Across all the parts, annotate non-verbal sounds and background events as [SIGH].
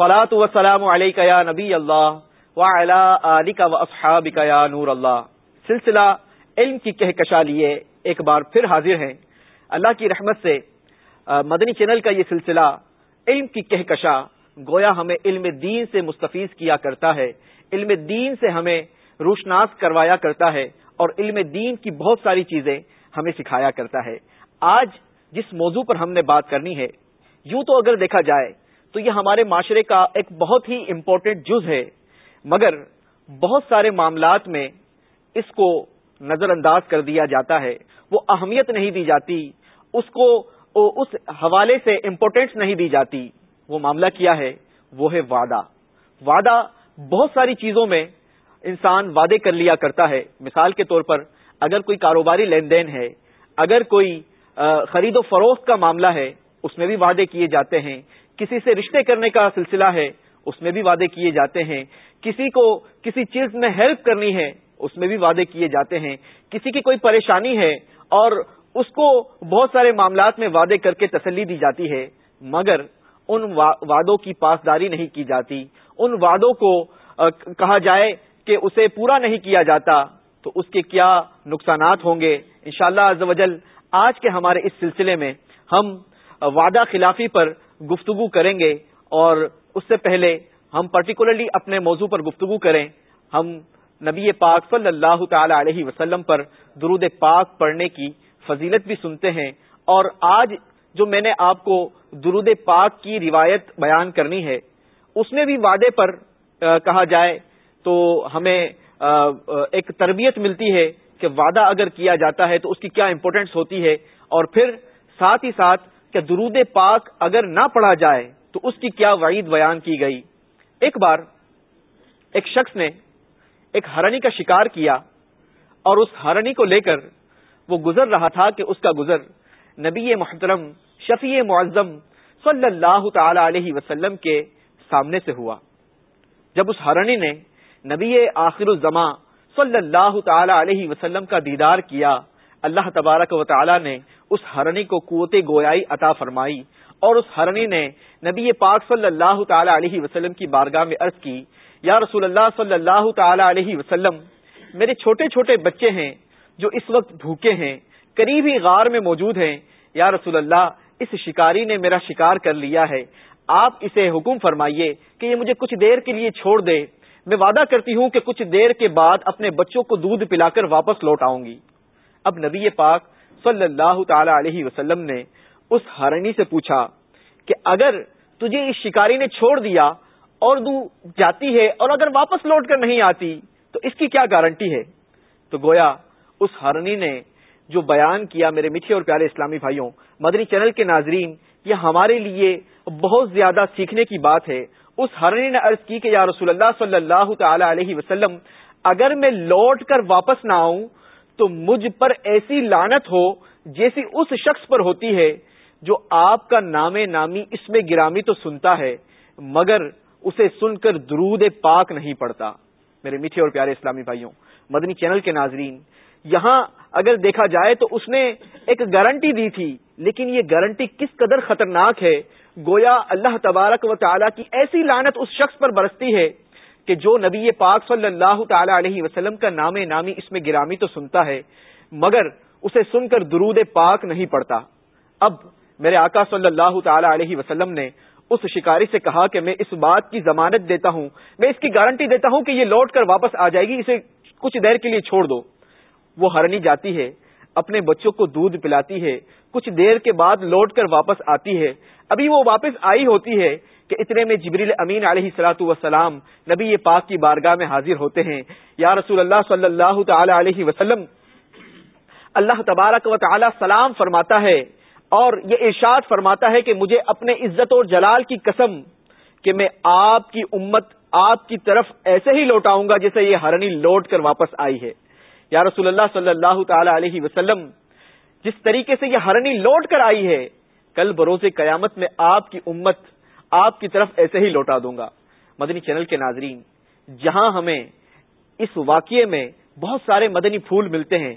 فلاط وسلام علیہ نبی اللہ و یا نور اللہ سلسلہ علم کی کہکشا لیے ایک بار پھر حاضر ہیں. اللہ کی رحمت سے مدنی چینل کا یہ سلسلہ علم کی کہکشا گویا ہمیں علم دین سے مستفیض کیا کرتا ہے. علم دین سے ہمیں روشناس کروایا کرتا ہے اور علم دین کی بہت ساری چیزیں ہمیں سکھایا کرتا ہے. آج جس موضوع پر ہم نے بات کرنی ہے، یوں تو اگر دیکھا جائے تو یہ ہمارے معاشرے کا ایک بہت ہی امپورٹنٹ جز ہے۔ مگر بہت سارے معاملات میں اس کو نظر انداز کر دیا جاتا ہے۔ وہ اہمیت نہیں دی جاتی۔ اس کو اس حوالے سے امپورٹینس نہیں دی جاتی۔ وہ معاملہ کیا ہے؟ وہ ہے وعدہ۔ وعدہ بہت ساری چیزوں میں انسان وعدے کر لیا کرتا ہے۔ مثال کے طور پر اگر کوئی کاروباری لین دین ہے، اگر کوئی خرید و فروخت کا معاملہ ہے، اس میں بھی وعدے کیے جاتے ہیں۔ کسی سے رشتے کرنے کا سلسلہ ہے، اس میں بھی وعدے کیے جاتے ہیں۔ کسی کو کسی چیز میں ہیلپ کرنی ہے، اس میں بھی وعدے کیے جاتے ہیں۔ کسی کی کوئی پریشانی ہے اور اس کو بہت سارے معاملات میں وعدے کر کے تسلی دی جاتی ہے، مگر ان وعدوں کی پاسداری نہیں کی جاتی۔ ان وعدوں کو کہا جائے کہ اسے پورا نہیں کیا جاتا، تو اس کے کیا نقصانات ہوں گے؟ انشاءاللہ شاء اللہ آج کے ہمارے اس سلسلے میں ہم وعدہ خلافی پر گفتگو کریں گے اور اس سے پہلے ہم پرٹیکولرلی اپنے موضوع پر گفتگو کریں۔ ہم نبی پاک صلی اللہ تعالی علیہ وسلم پر درود پاک پڑھنے کی فضیلت بھی سنتے ہیں اور آج جو میں نے آپ کو درود پاک کی روایت بیان کرنی ہے، اس میں بھی وعدے پر کہا جائے تو ہمیں ایک تربیت ملتی ہے کہ وعدہ اگر کیا جاتا ہے تو اس کی کیا امپورٹینس ہوتی ہے اور پھر ساتھ ہی ساتھ کہ درود پاک اگر نہ پڑھا جائے تو اس کی کیا وعید بیان کی گئی۔ ایک بار ایک شخص نے ایک ہرنی کا شکار کیا اور اس ہرنی کو لے کر وہ گزر رہا تھا کہ اس کا گزر۔ نبی محترم، شفیع معظم صلی اللہ تعالی علیہ وسلم کے سامنے سے ہوا۔ جب اس ہرنی نے نبی آخر الزما صلی اللہ تعالی علیہ وسلم کا دیدار کیا اللہ تبارک و تعالی نے اس ہرنی کو قوت گویائی عطا فرمائی اور اس ہرنی نے نبی پاک صلی اللہ تعالی علیہ وسلم کی بارگاہ میں عرض کی، یا رسول اللہ صلی اللہ تعالی علیہ وسلم، میرے چھوٹے چھوٹے بچے ہیں جو اس وقت بھوکے ہیں، قریب ہی غار میں موجود ہیں، یا رسول اللہ، اس شکاری نے میرا شکار کر لیا ہے، آپ اسے حکم فرمائیے کہ یہ مجھے کچھ دیر کے لیے چھوڑ دے، میں وعدہ کرتی ہوں کہ کچھ دیر کے بعد اپنے بچوں کو دودھ پلا کر واپس لوٹ آؤں گی۔ اب نبی پاک صلی اللہ تعالی علیہ وسلم نے اس ہرنی سے پوچھا کہ اگر تجھے اس شکاری نے چھوڑ دیا اور دو جاتی ہے اور اگر واپس لوٹ کر نہیں آتی، تو اس کی کیا گارنٹی ہے؟ تو گویا اس ہرنی نے جو بیان کیا میرے میٹھے اور پیارے اسلامی بھائیوں، مدنی چینل کے ناظرین، یہ ہمارے لیے بہت زیادہ سیکھنے کی بات ہے۔ اس ہرنی نے عرض کی کہ یا رسول اللہ صلی اللہ تعالی علیہ وسلم، اگر میں لوٹ کر واپس نہ آؤں تو مجھ پر ایسی لانت ہو جیسی اس شخص پر ہوتی ہے جو آپ کا نام نامی اس میں گرامی تو سنتا ہے، مگر اسے سن کر درود پاک نہیں پڑتا۔ میرے میٹھے اور پیارے اسلامی بھائیوں، مدنی چینل کے ناظرین، یہاں اگر دیکھا جائے تو اس نے ایک گارنٹی دی تھی، لیکن یہ گارنٹی کس قدر خطرناک ہے؟ گویا اللہ تبارک و تعالیٰ کی ایسی لانت اس شخص پر برستی ہے کہ جو نبی پاک صلی اللہ تعالی علیہ وسلم کا نام نامی اس میں گرامی تو سنتا ہے، مگر اسے سن کر درود پاک نہیں پڑتا۔ اب میرے آقا صلی اللہ تعالی علیہ وسلم نے اس شکاری سے کہا کہ میں اس بات کی ضمانت دیتا ہوں، میں اس کی گارنٹی دیتا ہوں کہ یہ لوٹ کر واپس آ جائے گی، اسے کچھ دیر کے لیے چھوڑ دو۔ وہ ہرنی جاتی ہے، اپنے بچوں کو دودھ پلاتی ہے، کچھ دیر کے بعد لوٹ کر واپس آتی ہے۔ ابھی وہ واپس آئی ہوتی ہے کہ اتنے میں جبریل امین علیہ سلاۃ وسلام نبی پاک کی بارگاہ میں حاضر ہوتے ہیں۔ یا رسول اللہ صلی اللہ تعالی علیہ وسلم، اللہ تبارک و تعالی سلام فرماتا ہے اور یہ ارشاد فرماتا ہے کہ مجھے اپنے عزت اور جلال کی قسم کہ میں آپ کی امت، آپ کی طرف ایسے ہی لوٹاؤں گا جیسے یہ ہرنی لوٹ کر واپس آئی ہے۔ یا رسول اللہ صلی اللہ تعالی علیہ وسلم، جس طریقے سے یہ ہرنی لوٹ کر آئی ہے، کل بروز قیامت میں آپ کی امت آپ کی طرف ایسے ہی لوٹا دوں گا۔ مدنی چینل کے ناظرین، جہاں ہمیں اس واقعے میں بہت سارے مدنی پھول ملتے ہیں،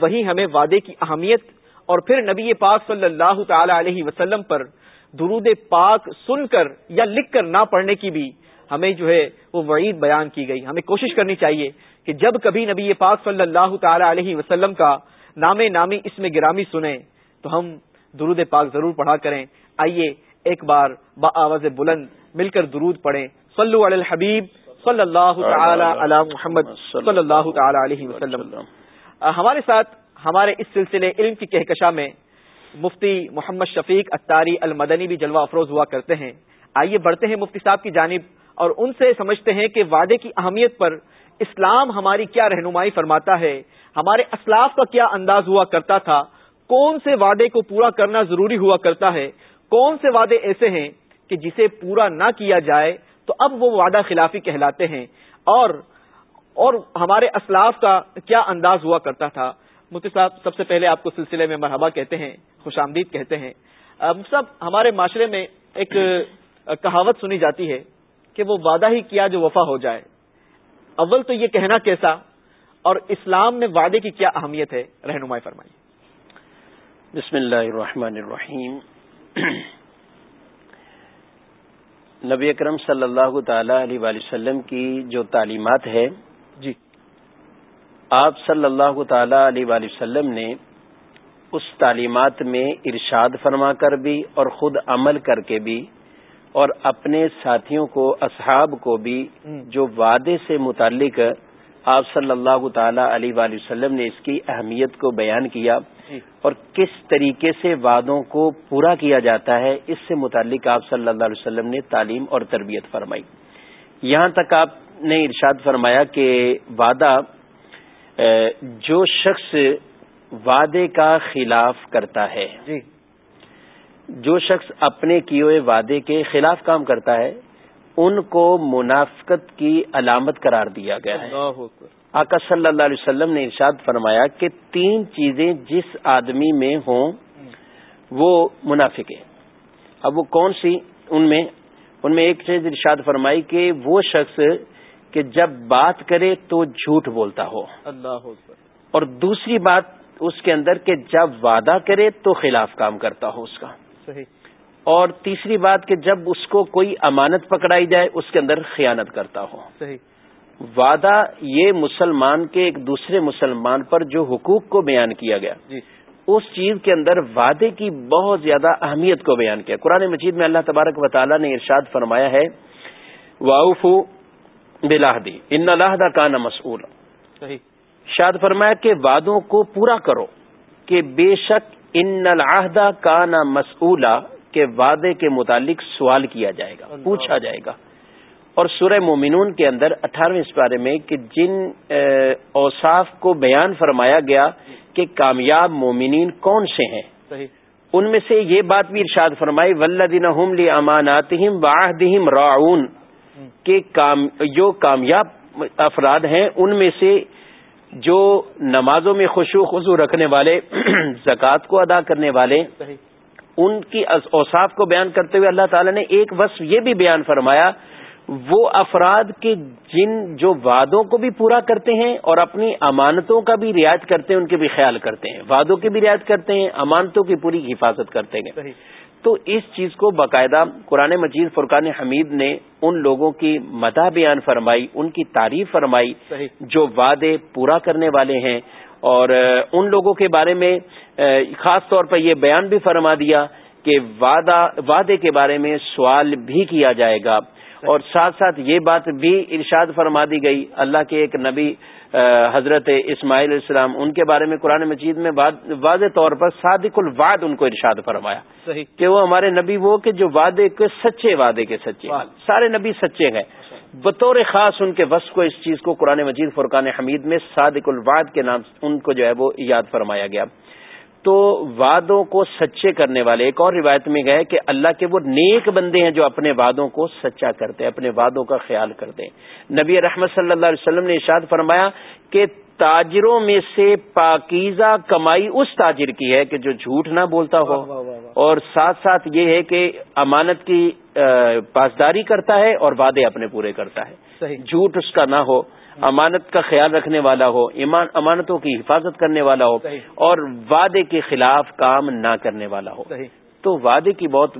وہیں ہمیں وعدے کی اہمیت اور پھر نبی پاک صلی اللہ تعالی علیہ وسلم پر درود پاک سن کر یا لکھ کر نہ پڑھنے کی بھی ہمیں جو ہے وہ وعید بیان کی گئی۔ ہمیں کوشش کرنی چاہیے کہ جب کبھی نبی پاک صلی اللہ تعالی علیہ وسلم کا نام نامی اس میں گرامی سنیں، تو ہم درود پاک ضرور پڑھا کریں۔ آئیے ایک بار با آواز بلند مل کر درود پڑھیں۔ صلو علی الحبیب صلی اللہ تعالی علی محمد صلی اللہ تعالی علیہ وسلم۔ ہمارے ساتھ ہمارے اس سلسلے علم کی کہکشاں میں مفتی محمد شفیق اتاری المدنی بھی جلوہ افروز ہوا کرتے ہیں۔ آئیے بڑھتے ہیں مفتی صاحب کی جانب اور ان سے سمجھتے ہیں کہ وعدے کی اہمیت پر اسلام ہماری کیا رہنمائی فرماتا ہے ہمارے اسلاف کا کیا انداز ہوا کرتا تھا کون سے وعدے کو پورا کرنا ضروری ہوا کرتا ہے کون سے وعدے ایسے ہیں کہ جسے پورا نہ کیا جائے تو اب وہ وعدہ خلافی کہلاتے ہیں؟ اور اور ہمارے اسلاف کا کیا انداز ہوا کرتا تھا؟ مفتی صاحب، سب سے پہلے آپ کو سلسلے میں مرحبا کہتے ہیں، خوش آمدید کہتے ہیں۔ سب ہمارے معاشرے میں ایک کہاوت سنی جاتی ہے کہ وہ وعدہ ہی کیا جو وفا ہو جائے۔ اول تو یہ کہنا کیسا؟ اور اسلام میں وعدے کی کیا اہمیت ہے؟ رہنمائی فرمائی بسم اللہ الرحمن الرحیم۔ نبی اکرم صلی اللہ تعالی علیہ وسلم کی جو تعلیمات ہے جی آپ صلی اللہ تعالی علیہ وسلم نے اس تعلیمات میں ارشاد فرما کر بھی اور خود عمل کر کے بھی اور اپنے ساتھیوں کو اصحاب کو بھی جو وعدے سے متعلق آپ صلی اللہ تعالی علیہ وآلہ وسلم نے اس کی اہمیت کو بیان کیا۔ اور کس طریقے سے وعدوں کو پورا کیا جاتا ہے اس سے متعلق آپ صلی اللہ علیہ وسلم نے تعلیم اور تربیت فرمائی۔ یہاں تک آپ نے ارشاد فرمایا کہ وعدہ جو شخص وعدے کا خلاف کرتا ہے جی۔ جو شخص اپنے کیے ہوئے وعدے کے خلاف کام کرتا ہے ان کو منافقت کی علامت قرار دیا گیا ہے۔ آقا صلی اللہ علیہ وسلم نے ارشاد فرمایا کہ تین چیزیں جس آدمی میں ہوں وہ منافق ہے اب وہ کون سی؟ ان میں ان میں ایک چیز ارشاد فرمائی کہ وہ شخص کہ جب بات کرے تو جھوٹ بولتا ہو۔ اللہ اور دوسری بات اس کے اندر کہ جب وعدہ کرے تو خلاف کام کرتا ہو اس کا۔ صحیح۔ اور تیسری بات کہ جب اس کو کوئی امانت پکڑائی جائے اس کے اندر خیانت کرتا ہو۔ صحیح۔ وعدہ یہ مسلمان کے ایک دوسرے مسلمان پر جو حقوق کو بیان کیا گیا جی۔ اس چیز کے اندر وعدے کی بہت زیادہ اہمیت کو بیان کیا۔ قرآن مجید میں اللہ تبارک و تعالیٰ نے ارشاد فرمایا ہے واؤف بلاہدی ان اللہ کا نا مسعول شاد فرمایا کہ وعدوں کو پورا کرو کہ بے شک ان العہدہ کا نا مسئولہ کے وعدے کے متعلق سوال کیا جائے گا پوچھا جائے گا۔ اور سورہ مومنون کے اندر اٹھارہویں اس بارے میں کہ جن اوصاف کو بیان فرمایا گیا کہ کامیاب مومنین کون سے ہیں۔ ان میں سے یہ بات بھی ارشاد فرمائی ولدین لی امانات واہدہم راعون کہ جو کامیاب افراد ہیں ان میں سے جو نمازوں میں خوشو خزو رکھنے والے [CLEARS THROAT] زکوٰۃ کو ادا کرنے والے ان کی اوصاف کو بیان کرتے ہوئے اللہ تعالی نے ایک وصف یہ بھی بیان فرمایا وہ افراد کے جن جو وعدوں کو بھی پورا کرتے ہیں اور اپنی امانتوں کا بھی رعایت کرتے ہیں ان کے بھی خیال کرتے ہیں۔ وعدوں کی بھی رعایت کرتے ہیں امانتوں کی پوری حفاظت کرتے ہیں۔ تو اس چیز کو باقاعدہ قرآن مجید فرقان حمید نے ان لوگوں کی مدح بیان فرمائی ان کی تعریف فرمائی جو وعدے پورا کرنے والے ہیں۔ اور ان لوگوں کے بارے میں خاص طور پر یہ بیان بھی فرما دیا کہ وعدہ وعدے کے بارے میں سوال بھی کیا جائے گا۔ اور ساتھ ساتھ یہ بات بھی ارشاد فرما دی گئی اللہ کے ایک نبی حضرت اسماعیل السلام ان کے بارے میں قرآن مجید میں واضح طور پر صادق الواد ان کو ارشاد فرمایا۔ صحیح۔ کہ وہ ہمارے نبی وہ کہ جو وعدے کے سچے وعدے کے سچے۔ سارے نبی سچے ہیں۔ بطور خاص ان کے وصف کو اس چیز کو قرآن مجید فرقان حمید میں صادق الواد کے نام ان کو جو ہے وہ یاد فرمایا گیا۔ تو وعدوں کو سچے کرنے والے ایک اور روایت میں گئے کہ اللہ کے وہ نیک بندے ہیں جو اپنے وعدوں کو سچا کرتے ہیں اپنے وعدوں کا خیال کرتے ہیں۔ نبی رحمت صلی اللہ علیہ وسلم نے ارشاد فرمایا کہ تاجروں میں سے پاکیزہ کمائی اس تاجر کی ہے کہ جو جھوٹ نہ بولتا ہو۔ اور ساتھ ساتھ یہ ہے کہ امانت کی پاسداری کرتا ہے اور وعدے اپنے پورے کرتا ہے۔ جھوٹ اس کا نہ ہو۔ امانت کا خیال رکھنے والا ہو امانتوں کی حفاظت کرنے والا ہو اور وعدے کے خلاف کام نہ کرنے والا ہو۔ تو وعدے کی بہت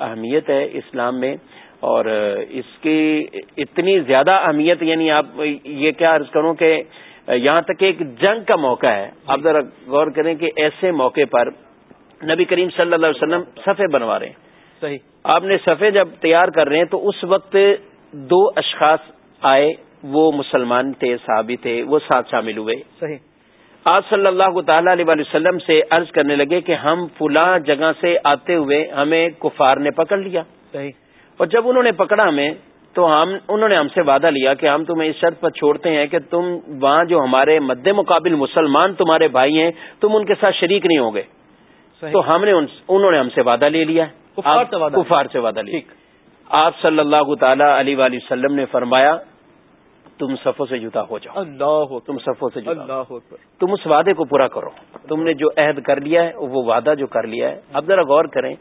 اہمیت ہے اسلام میں اور اس کی اتنی زیادہ اہمیت یعنی آپ یہ کیا عرض کروں کہ یہاں تک ایک جنگ کا موقع ہے۔ آپ ذرا غور کریں کہ ایسے موقع پر نبی کریم صلی اللہ علیہ وسلم صفے بنوا رہے ہیں۔ صحیح۔ آپ نے صفے جب تیار کر رہے ہیں تو اس وقت دو اشخاص آئے۔ وہ مسلمان تھے صحابی تھے وہ ساتھ شامل ہوئے۔ صحیح۔ آج صلی اللہ تعالی علیہ وسلم سے عرض کرنے لگے کہ ہم فلاں جگہ سے آتے ہوئے ہمیں کفار نے پکڑ لیا۔ صحیح۔ اور جب انہوں نے پکڑا ہمیں تو ہم انہوں نے ہم سے وعدہ لیا کہ ہم تمہیں اس شرط پر چھوڑتے ہیں کہ تم وہاں جو ہمارے مد مقابل مسلمان تمہارے بھائی ہیں تم ان کے ساتھ شریک نہیں ہوگے۔ تو ہم نے انہوں نے ہم سے وعدہ لے لیا۔ کفار سے وعدہ لیا۔ آپ صلی اللہ تعالی علیہ وسلم نے فرمایا تم صفوں سے جدا ہو جاؤ۔ اللہ تم صفوں سے جدا تم اس وعدے کو پورا کرو۔ تم نے جو عہد کر لیا ہے وہ وعدہ جو کر لیا ہے۔ اب ذرا غور کریں۔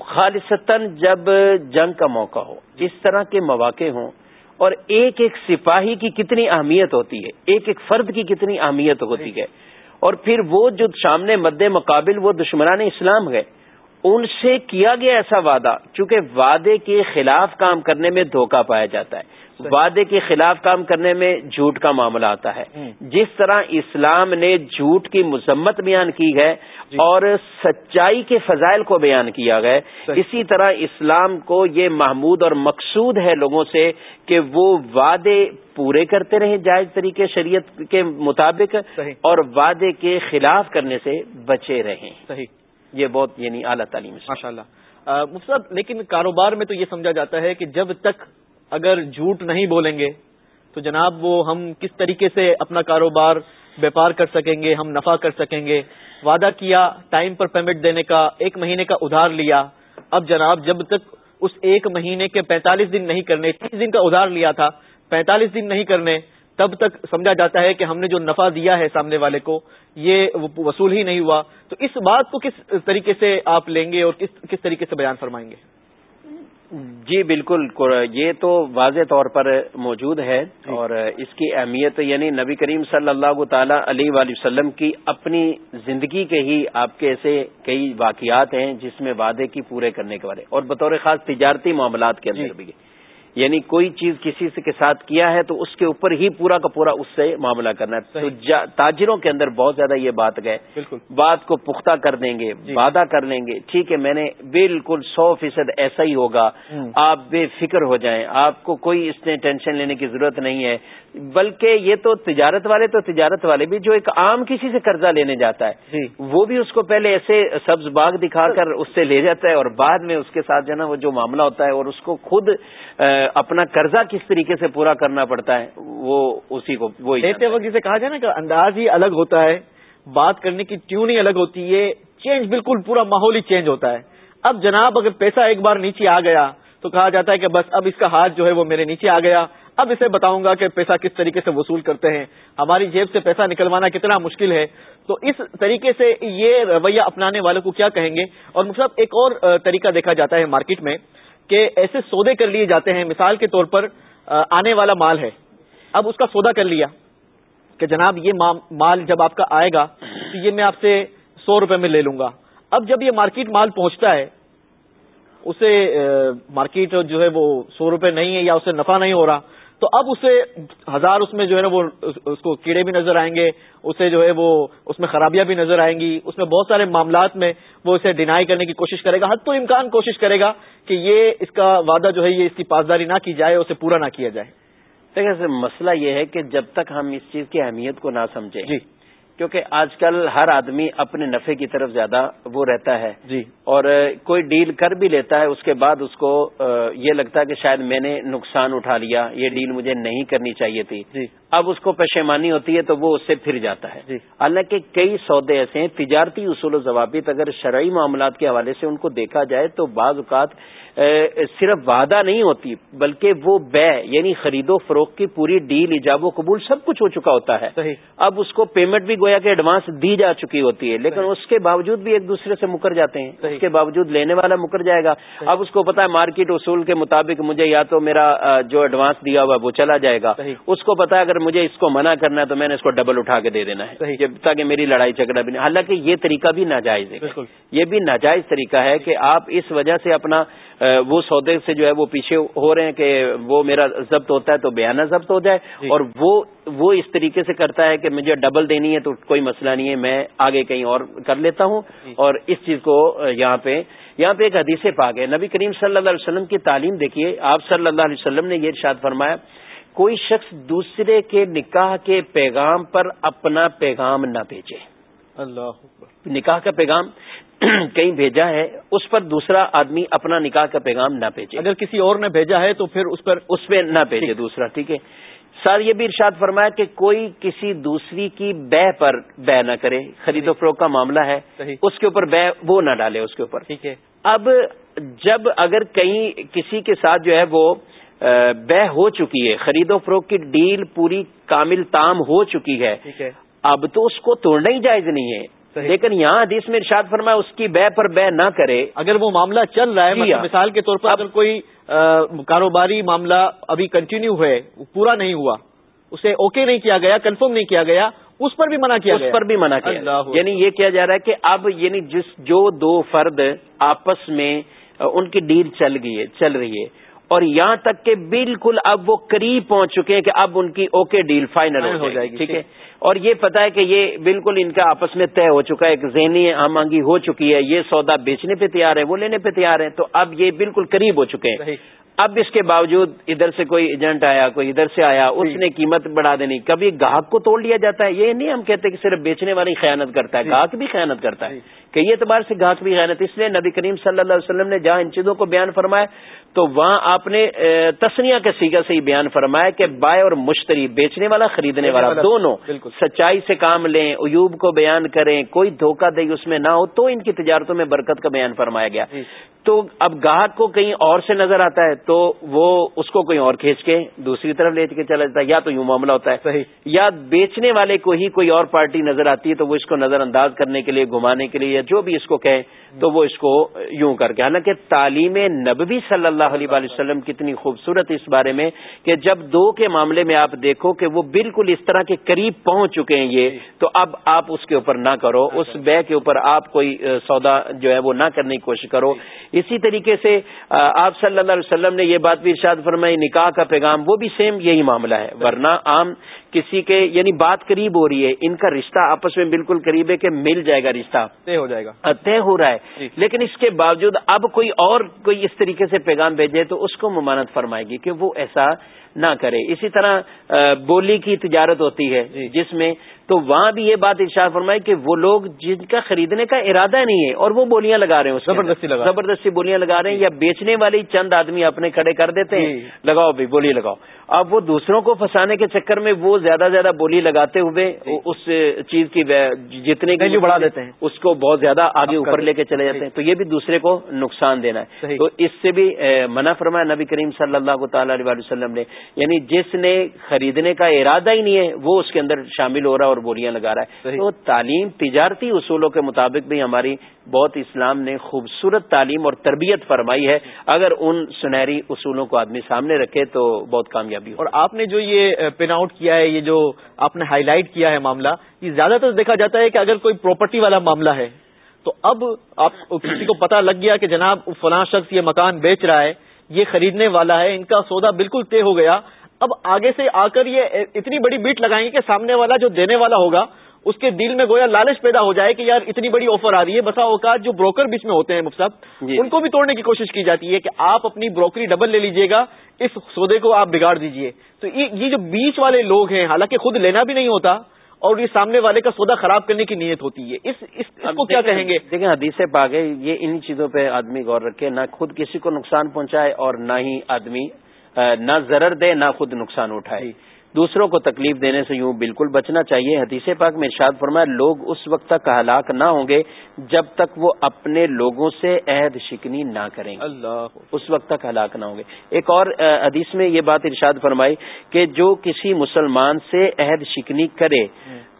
خالصتاً جب جنگ کا موقع ہو اس طرح کے مواقع ہوں اور ایک ایک سپاہی کی کتنی اہمیت ہوتی ہے ایک ایک فرد کی کتنی اہمیت ہوتی ہے اور پھر وہ جو سامنے مد مقابل وہ دشمنان اسلام ہے ان سے کیا گیا ایسا وعدہ؟ چونکہ وعدے کے خلاف کام کرنے میں دھوکہ پایا جاتا ہے۔ وعدے کے خلاف کام کرنے میں جھوٹ کا معاملہ آتا ہے. جس طرح اسلام نے جھوٹ کی مذمت بیان کی ہے جی۔ اور سچائی کے فضائل کو بیان کیا گیا اسی طرح اسلام کو یہ محمود اور مقصود ہے لوگوں سے کہ وہ وعدے پورے کرتے رہیں جائز طریقے شریعت کے مطابق اور وعدے کے خلاف کرنے سے بچے رہیں. صحیح. یہ بہت یعنی اعلیٰ تعلیم ماشاء اللہ مفت لیکن کاروبار میں تو یہ سمجھا جاتا ہے کہ جب تک اگر جھوٹ نہیں بولیں گے، تو جناب وہ ہم کس طریقے سے اپنا کاروبار ویپار کر سکیں گے، ہم نفع کر سکیں گے؟ وعدہ کیا، ٹائم پر پیمنٹ دینے کا، ایک مہینے کا ادھار لیا؟ اب جناب جب تک اس ایک مہینے کے پینتالیس دن نہیں کرنے، تیس دن کا ادھار لیا تھا، پینتالیس دن نہیں کرنے، تب تک سمجھا جاتا ہے کہ ہم نے جو نفع دیا ہے سامنے والے کو، یہ وصول ہی نہیں ہوا۔ تو اس بات کو کس طریقے سے آپ لیں گے اور کس کس طریقے سے بیان فرمائیں گے؟ جی بالکل یہ تو واضح طور پر موجود ہے جی۔ اور اس کی اہمیت یعنی نبی کریم صلی اللہ تعالی علیہ وآلہ وسلم کی اپنی زندگی کے ہی آپ کے ایسے کئی واقعات ہیں جس میں وعدے کی پورے کرنے کے بارے اور بطور خاص تجارتی معاملات کے اندر جی۔ بھی یعنی کوئی چیز کسی سے کے ساتھ کیا ہے تو اس کے اوپر ہی پورا کا پورا اس سے معاملہ کرنا ہے۔ تو تاجروں کے اندر بہت زیادہ یہ بات گئے بالکل۔ بات کو پختہ کر دیں گے جی۔ وعدہ کر لیں گے۔ ٹھیک ہے میں نے بالکل سو فیصد ایسا ہی ہوگا۔ آپ بے فکر ہو جائیں۔ آپ کو کوئی اس میں ٹینشن لینے کی ضرورت نہیں ہے۔ بلکہ یہ تو تجارت والے تو تجارت والے بھی جو ایک عام کسی سے قرضہ لینے جاتا ہے جی۔ وہ بھی اس کو پہلے ایسے سبز باغ دکھا کر اس سے لے جاتا ہے اور بعد میں اس کے ساتھ جو ہے نا وہ جو معاملہ ہوتا ہے اور اس کو خود اپنا قرضہ کس طریقے سے پورا کرنا پڑتا ہے وہ اسی کو وہ لیتے وقت جسے کہا جائے نا کہ انداز ہی الگ ہوتا ہے بات کرنے کی ٹیون ہی الگ ہوتی ہے چینج بالکل پورا ماحول ہی چینج ہوتا ہے۔ اب جناب اگر پیسہ ایک بار نیچے آ گیا تو کہا جاتا ہے کہ بس اب اس کا ہاتھ جو ہے وہ میرے نیچے آ گیا۔ اب اسے بتاؤں گا کہ پیسہ کس طریقے سے وصول کرتے ہیں۔ ہماری جیب سے پیسہ نکلوانا کتنا مشکل ہے۔ تو اس طریقے سے یہ رویہ اپنانے والوں کو کیا کہیں گے؟ اور مطلب ایک اور طریقہ دیکھا جاتا ہے مارکیٹ میں۔ کہ ایسے سودے کر لیے جاتے ہیں، مثال کے طور پر آنے والا مال ہے۔ اب اس کا سودا کر لیا کہ جناب یہ مال جب آپ کا آئے گا تو یہ میں آپ سے سو روپے میں لے لوں گا۔ اب جب یہ مارکیٹ مال پہنچتا ہے، اسے مارکیٹ جو ہے وہ سو روپے نہیں ہے یا اسے نفع نہیں ہو رہا تو اب اسے ہزار اس میں جو ہے نا وہ اس کو کیڑے بھی نظر آئیں گے اسے جو ہے وہ اس میں خرابیاں بھی نظر آئیں گی اس میں بہت سارے معاملات میں وہ اسے ڈینائی کرنے کی کوشش کرے گا حد تو امکان کوشش کرے گا کہ یہ اس کا وعدہ جو ہے یہ اس کی پاسداری نہ کی جائے اسے پورا نہ کیا جائے۔ دیکھیں مسئلہ یہ ہے کہ جب تک ہم اس چیز کی اہمیت کو نہ سمجھیں جی۔ کیونکہ آج کل ہر آدمی اپنے نفے کی طرف زیادہ وہ رہتا ہے۔ جی۔ اور کوئی ڈیل کر بھی لیتا ہے اس کے بعد اس کو یہ لگتا ہے کہ شاید میں نے نقصان اٹھا لیا یہ ڈیل مجھے نہیں کرنی چاہیے تھی۔ جی۔ اب اس کو پشیمانی ہوتی ہے تو وہ اس سے پھر جاتا ہے۔ جی۔ حالانکہ کئی سودے ایسے ہیں تجارتی اصول و ضوابط اگر شرعی معاملات کے حوالے سے ان کو دیکھا جائے تو بعض اوقات صرف وعدہ نہیں ہوتی بلکہ وہ بے یعنی خرید و فروخت کی پوری ڈیل ایجاب و قبول سب کچھ ہو چکا ہوتا ہے۔ صحیح۔ اب اس کو پیمنٹ بھی گویا کہ ایڈوانس دی جا چکی ہوتی ہے لیکن اس کے باوجود بھی ایک دوسرے سے مکر جاتے ہیں۔ اس کے باوجود لینے والا مکر جائے گا۔ اب اس کو پتا ہے مارکیٹ اصول کے مطابق مجھے یا تو میرا جو ایڈوانس دیا ہوا وہ چلا جائے گا۔ اس کو پتا ہے اگر مجھے اس کو منع کرنا ہے تو میں نے اس کو ڈبل اٹھا کے دے دینا ہے۔ تاکہ میری لڑائی جھگڑا بھی نہیں حالانکہ یہ طریقہ بھی ناجائز ہے۔ یہ بھی ناجائز طریقہ ہے کہ آپ اس وجہ سے اپنا وہ سودے سے جو ہے وہ پیچھے ہو رہے ہیں کہ وہ میرا ضبط ہوتا ہے تو بیانہ ضبط ہو جائے جی۔ اور وہ وہ اس طریقے سے کرتا ہے کہ مجھے ڈبل دینی ہے تو کوئی مسئلہ نہیں ہے میں آگے کہیں اور کر لیتا ہوں۔ جی۔ اور اس چیز کو یہاں پہ یہاں پہ ایک حدیث پاک ہے۔ نبی کریم صلی اللہ علیہ وسلم کی تعلیم دیکھیے آپ صلی اللہ علیہ وسلم نے یہ ارشاد فرمایا کوئی شخص دوسرے کے نکاح کے پیغام پر اپنا پیغام نہ بھیجے۔ اللہ نکاح کا پیغام [CLEARS THROAT] کہیں بھیجا ہے اس پر دوسرا آدمی اپنا نکاح کا پیغام نہ بھیجے۔ اگر کسی اور نے بھیجا ہے تو پھر اس پر اس پہ نہ بھیجے دوسرا ٹھیک ہے۔ سر یہ بھی ارشاد فرمایا کہ کوئی کسی دوسری کی بے پر بے نہ کرے۔ خرید و فروخت کا معاملہ ہے اس کے اوپر بے وہ نہ ڈالے اس کے اوپر۔ ٹھیک ہے۔ اب جب اگر کہیں کسی کے ساتھ جو ہے وہ بے ہو چکی ہے خرید و فروخت کی ڈیل پوری کامل تام ہو چکی ہے۔ اب تو اس کو توڑنا ہی جائز نہیں ہے۔ لیکن یہاں حدیث میں ارشاد فرمایا اس کی بے پر بے نہ کرے۔ اگر وہ معاملہ چل رہا ہے جی مطلب ہاں۔ مثال کے طور پر اگر کوئی کاروباری معاملہ ابھی کنٹینیو ہے پورا نہیں ہوا اسے اوکے نہیں کیا گیا کنفرم نہیں کیا گیا اس پر بھی منع کیا اس پر بھی منع کیا۔ یعنی یہ کیا جا رہا ہے کہ اب یعنی جس جو دو فرد آپس میں ان کی ڈیل چل گئی ہے چل رہی ہے۔ اور یہاں تک کہ بالکل اب وہ قریب پہنچ چکے ہیں کہ اب ان کی اوکے ڈیل فائنل ہو جائے گی، ٹھیک ہے؟ اور یہ پتا ہے کہ یہ بالکل ان کا آپس میں طے ہو چکا ہے، ایک ذہنی آمانگی ہو چکی ہے، یہ سودا بیچنے پہ تیار ہے، وہ لینے پہ تیار ہے تو اب یہ بالکل قریب ہو چکے ہیں۔ اب اس کے باوجود ادھر سے کوئی ایجنٹ آیا کوئی ادھر سے آیا اس جی۔ نے قیمت بڑھا دینی کبھی گاہک کو توڑ لیا جاتا ہے یہ نہیں ہم کہتے کہ صرف بیچنے والی خیانت کرتا ہے جی۔ گاہک بھی خیانت کرتا ہے جی۔ کئی اعتبار سے گاہک بھی خیانت اس لیے نبی کریم صلی اللہ علیہ وسلم نے جہاں ان چیزوں کو بیان فرمایا تو وہاں آپ نے تسنیا کے سیگا سے ہی بیان فرمایا کہ بائے اور مشتری بیچنے والا خریدنے والا دونوں۔ سچائی سے کام لیں عیوب کو بیان کریں کوئی دھوکہ دہی اس میں نہ ہو تو ان کی تجارتوں میں برکت کا بیان فرمایا گیا جی۔ تو اب گاہک کو کہیں اور سے نظر آتا ہے تو وہ اس کو کوئی اور کھینچ کے دوسری طرف لے کے چلا جاتا ہے یا تو یوں معاملہ ہوتا ہے۔ صحیح۔ یا بیچنے والے کو ہی کوئی اور پارٹی نظر آتی ہے تو وہ اس کو نظر انداز کرنے کے لیے گھمانے کے لیے یا جو بھی اس کو کہے تو وہ اس کو یوں کر کے، حالانکہ تعلیم نبوی صلی اللہ علیہ وآلہ وسلم کتنی خوبصورت اس بارے میں کہ جب دو کے معاملے میں آپ دیکھو کہ وہ بالکل اس طرح کے قریب پہنچ چکے ہیں یہ، تو اب آپ اس کے اوپر نہ کرو، اس بے کے اوپر آپ کوئی سودا جو ہے وہ نہ کرنے کی کوشش کرو۔ اسی طریقے سے آپ صلی اللہ علیہ وسلم نے یہ بات بھی ارشاد فرمائی، نکاح کا پیغام، وہ بھی سیم یہی معاملہ ہے۔ ورنہ عام کسی کے یعنی بات قریب ہو رہی ہے ان کا رشتہ آپس میں بالکل قریب ہے کہ مل جائے گا رشتہ۔ طے ہو جائے گا۔ طے ہو رہا ہے۔ جی۔ لیکن اس کے باوجود اب کوئی اور کوئی اس طریقے سے پیغام بھیجے تو اس کو ممانت فرمائے گی کہ وہ ایسا نہ کرے اسی طرح بولی کی تجارت ہوتی ہے جی۔ جس میں تو وہاں بھی یہ بات ارشاد فرمائے کہ وہ لوگ جن کا خریدنے کا ارادہ نہیں ہے اور وہ بولیاں لگا رہے ہیں۔ زبردستی لگا۔ زبردستی بولیاں لگا رہے ہیں یا بیچنے والے چند آدمی اپنے کھڑے کر دیتے ہیں جی۔ لگاؤ بھی بولی لگاؤ اب وہ دوسروں کو پھنسانے کے چکر میں وہ زیادہ زیادہ بولی لگاتے ہوئے جی۔ اس چیز کی جتنے کی بڑھا دیتے ہیں اس کو بہت زیادہ آگے اوپر لے کے چلے۔ جاتے ہیں تو یہ بھی دوسرے کو نقصان دینا ہے۔ تو اس سے بھی منع فرمایا نبی کریم صلی اللہ تعالی علیہ وسلم نے یعنی جس نے خریدنے کا ارادہ ہی نہیں ہے وہ اس کے اندر شامل ہو رہا ہے اور بولیاں لگا رہا ہے۔ تو تعلیم تجارتی اصولوں کے مطابق بھی ہماری بہت اسلام نے خوبصورت تعلیم اور تربیت فرمائی ہے۔ اگر ان سنہری اصولوں کو آدمی سامنے رکھے تو بہت کامیابی ہو اور آپ نے جو یہ پن آؤٹ کیا ہے یہ جو آپ نے ہائی لائٹ کیا ہے معاملہ یہ زیادہ تر دیکھا جاتا ہے کہ اگر کوئی پراپرٹی والا معاملہ ہے تو اب آپ کسی کو پتا لگ گیا کہ جناب فلاں شخص یہ مکان بیچ رہا ہے یہ خریدنے والا ہے ان کا سودا بالکل طے ہو گیا۔ اب آگے سے آ کر یہ اتنی بڑی بیٹ لگائیں گے کہ سامنے والا جو دینے والا ہوگا اس کے دل میں گویا لالچ پیدا ہو جائے کہ یار اتنی بڑی آفر آ رہی ہے۔ بسا اوقات جو بروکر بیچ میں ہوتے ہیں مفصد جی۔ ان کو بھی توڑنے کی کوشش کی جاتی ہے کہ آپ اپنی بروکری ڈبل لے لیجیے گا اس سودے کو آپ بگاڑ دیجیے۔ تو یہ جو بیچ والے لوگ ہیں حالانکہ خود لینا بھی نہیں ہوتا اور یہ سامنے والے کا سودا خراب کرنے کی نیت ہوتی ہے۔ اس اس, اس کو کیا کہیں گے؟ دیکھیں حدیث پاگے یہ ان چیزوں پہ آدمی غور رکھے نہ خود کسی کو نقصان پہنچائے اور نہ ہی آدمی نہ ضرر دے نہ خود نقصان اٹھائے۔ جی۔ دوسروں کو تکلیف دینے سے یوں بالکل بچنا چاہیے۔ حدیث پاک میں ارشاد فرمایا لوگ اس وقت تک ہلاک نہ ہوں گے جب تک وہ اپنے لوگوں سے عہد شکنی نہ کریں۔ گے اللہ۔ اس وقت تک ہلاک نہ ہوں گے۔ ایک اور حدیث میں یہ بات ارشاد فرمائی کہ جو کسی مسلمان سے عہد شکنی کرے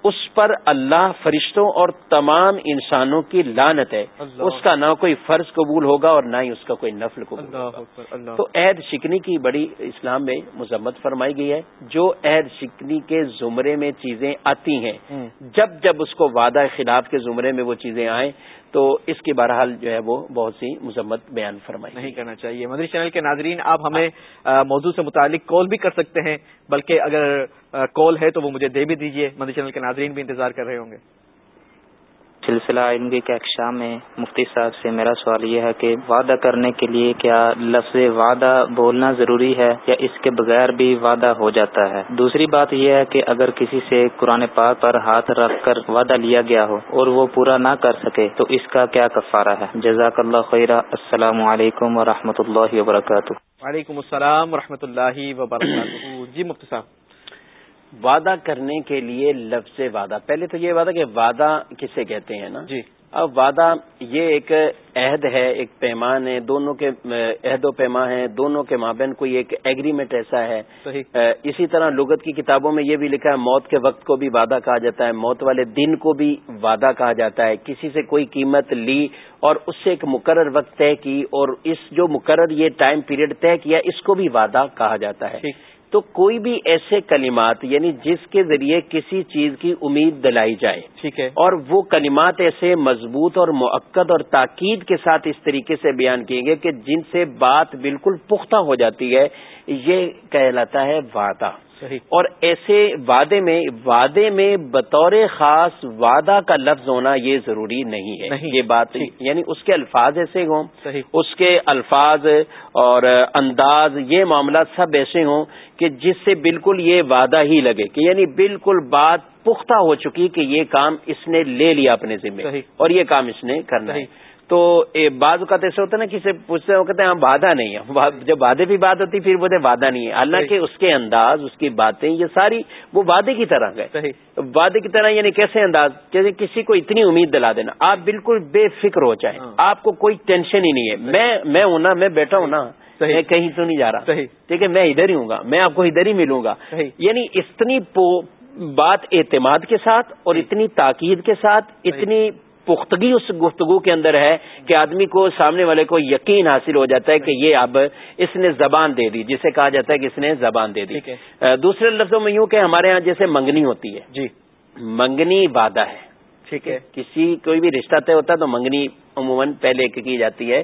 اس پر اللہ فرشتوں اور تمام انسانوں کی لانت ہے۔ اس کا نہ کوئی فرض قبول ہوگا اور نہ ہی اس کا کوئی نفل قبول ہوگا۔ تو عہد شکنی کی بڑی اسلام میں مذمت فرمائی گئی ہے۔ جو عہد شکنی کے زمرے میں چیزیں آتی ہیں جب جب اس کو وعدہ خلاف کے زمرے میں وہ چیزیں آئیں تو اس کی بہرحال جو ہے وہ بہت سی مذمت بیان فرمائی نہیں کرنا چاہیے۔ مدری چینل کے ناظرین، آپ ہمیں موضوع سے متعلق کال بھی کر سکتے ہیں، بلکہ اگر کال ہے تو وہ مجھے دے بھی دیجیے مدری چینل کے ناظرین بھی انتظار کر رہے ہوں گے۔ سلسلہ علم کے اقشا میں مفتی صاحب سے میرا سوال یہ ہے کہ وعدہ کرنے کے لیے کیا لفظ وعدہ بولنا ضروری ہے یا اس کے بغیر بھی وعدہ ہو جاتا ہے؟ دوسری بات یہ ہے کہ اگر کسی سے قرآن پاک پر ہاتھ رکھ کر وعدہ لیا گیا ہو اور وہ پورا نہ کر سکے تو اس کا کیا کفارہ ہے؟ جزاک اللہ خیرہ السلام علیکم و اللہ وبرکاتہ۔ وعلیکم السلام و اللہ وبرکاتہ۔ جی مفتی صاحب۔ وعدہ کرنے کے لیے لفظ وعدہ۔ پہلے تو یہ وعدہ کہ وعدہ کسے کہتے ہیں نا؟ جی۔ اب وعدہ یہ ایک عہد ہے ایک پیمان ہے دونوں کے عہد و پیما ہے دونوں کے مابین کوئی ایک ایگریمنٹ ایسا ہے۔ صحیح۔ اسی طرح لغت کی کتابوں میں یہ بھی لکھا ہے موت کے وقت کو بھی وعدہ کہا جاتا ہے موت والے دن کو بھی وعدہ کہا جاتا ہے۔ کسی سے کوئی قیمت لی اور اس سے ایک مقرر وقت طے کی اور اس جو مقرر یہ ٹائم پیریڈ طے کیا اس کو بھی وعدہ کہا جاتا ہے۔ تو کوئی بھی ایسے کلمات یعنی جس کے ذریعے کسی چیز کی امید دلائی جائے ٹھیک ہے۔ اور وہ کلمات ایسے مضبوط اور معقد اور تاکید کے ساتھ اس طریقے سے بیان کیے گئے کہ جن سے بات بالکل پختہ ہو جاتی ہے یہ کہلاتا ہے وعدہ۔ صحیح. اور ایسے وعدے میں وعدے میں بطور خاص وعدہ کا لفظ ہونا یہ ضروری نہیں ہے. یہ بات یعنی اس کے الفاظ ایسے ہوں اس کے الفاظ اور انداز یہ معاملات سب ایسے ہوں کہ جس سے بالکل یہ وعدہ ہی لگے کہ یعنی بالکل بات پختہ ہو چکی کہ یہ کام اس نے لے لیا اپنے ذمہ اور یہ کام اس نے کرنا ہے. تو بعض اوقات ایسا ہوتا ہے نا کسی پوچھتے ہیں وہ کہتے ہیں ہاں وعدہ نہیں ہے۔ جب وعدے بھی بات ہوتی پھر بولتے وعدہ نہیں ہے۔ حالانکہ اس کے انداز اس کی باتیں یہ ساری وہ وعدے کی طرح گئے وعدے کی طرح یعنی کیسے انداز؟ جیسے کسی کو اتنی امید دلا دینا۔ آپ بالکل بے فکر ہو جائیں۔ ہاں۔ آپ کو کوئی ٹینشن ہی نہیں ہے۔ میں میں ہوں نا میں بیٹھا ہوں نا۔ میں کہیں تو نہیں جا رہا۔ ٹھیک ہے میں ادھر ہی ہوں گا۔ میں آپ کو ادھر ہی ملوں گا۔ یعنی اتنی بات اعتماد کے ساتھ اور اتنی تاکید کے ساتھ اتنی پختگی اس گفتگو کے اندر ہے کہ آدمی کو سامنے والے کو یقین حاصل ہو جاتا ہے کہ یہ اب اس نے زبان دے دی جسے کہا جاتا ہے کہ اس نے زبان دے دی۔ دوسرے لفظوں میں یوں کہ ہمارے ہاں جیسے منگنی ہوتی ہے۔ جی۔ منگنی وعدہ ہے۔ ٹھیک ہے۔ کسی کوئی بھی رشتہ طے ہوتا ہے تو منگنی عموماً پہلے کی جاتی ہے۔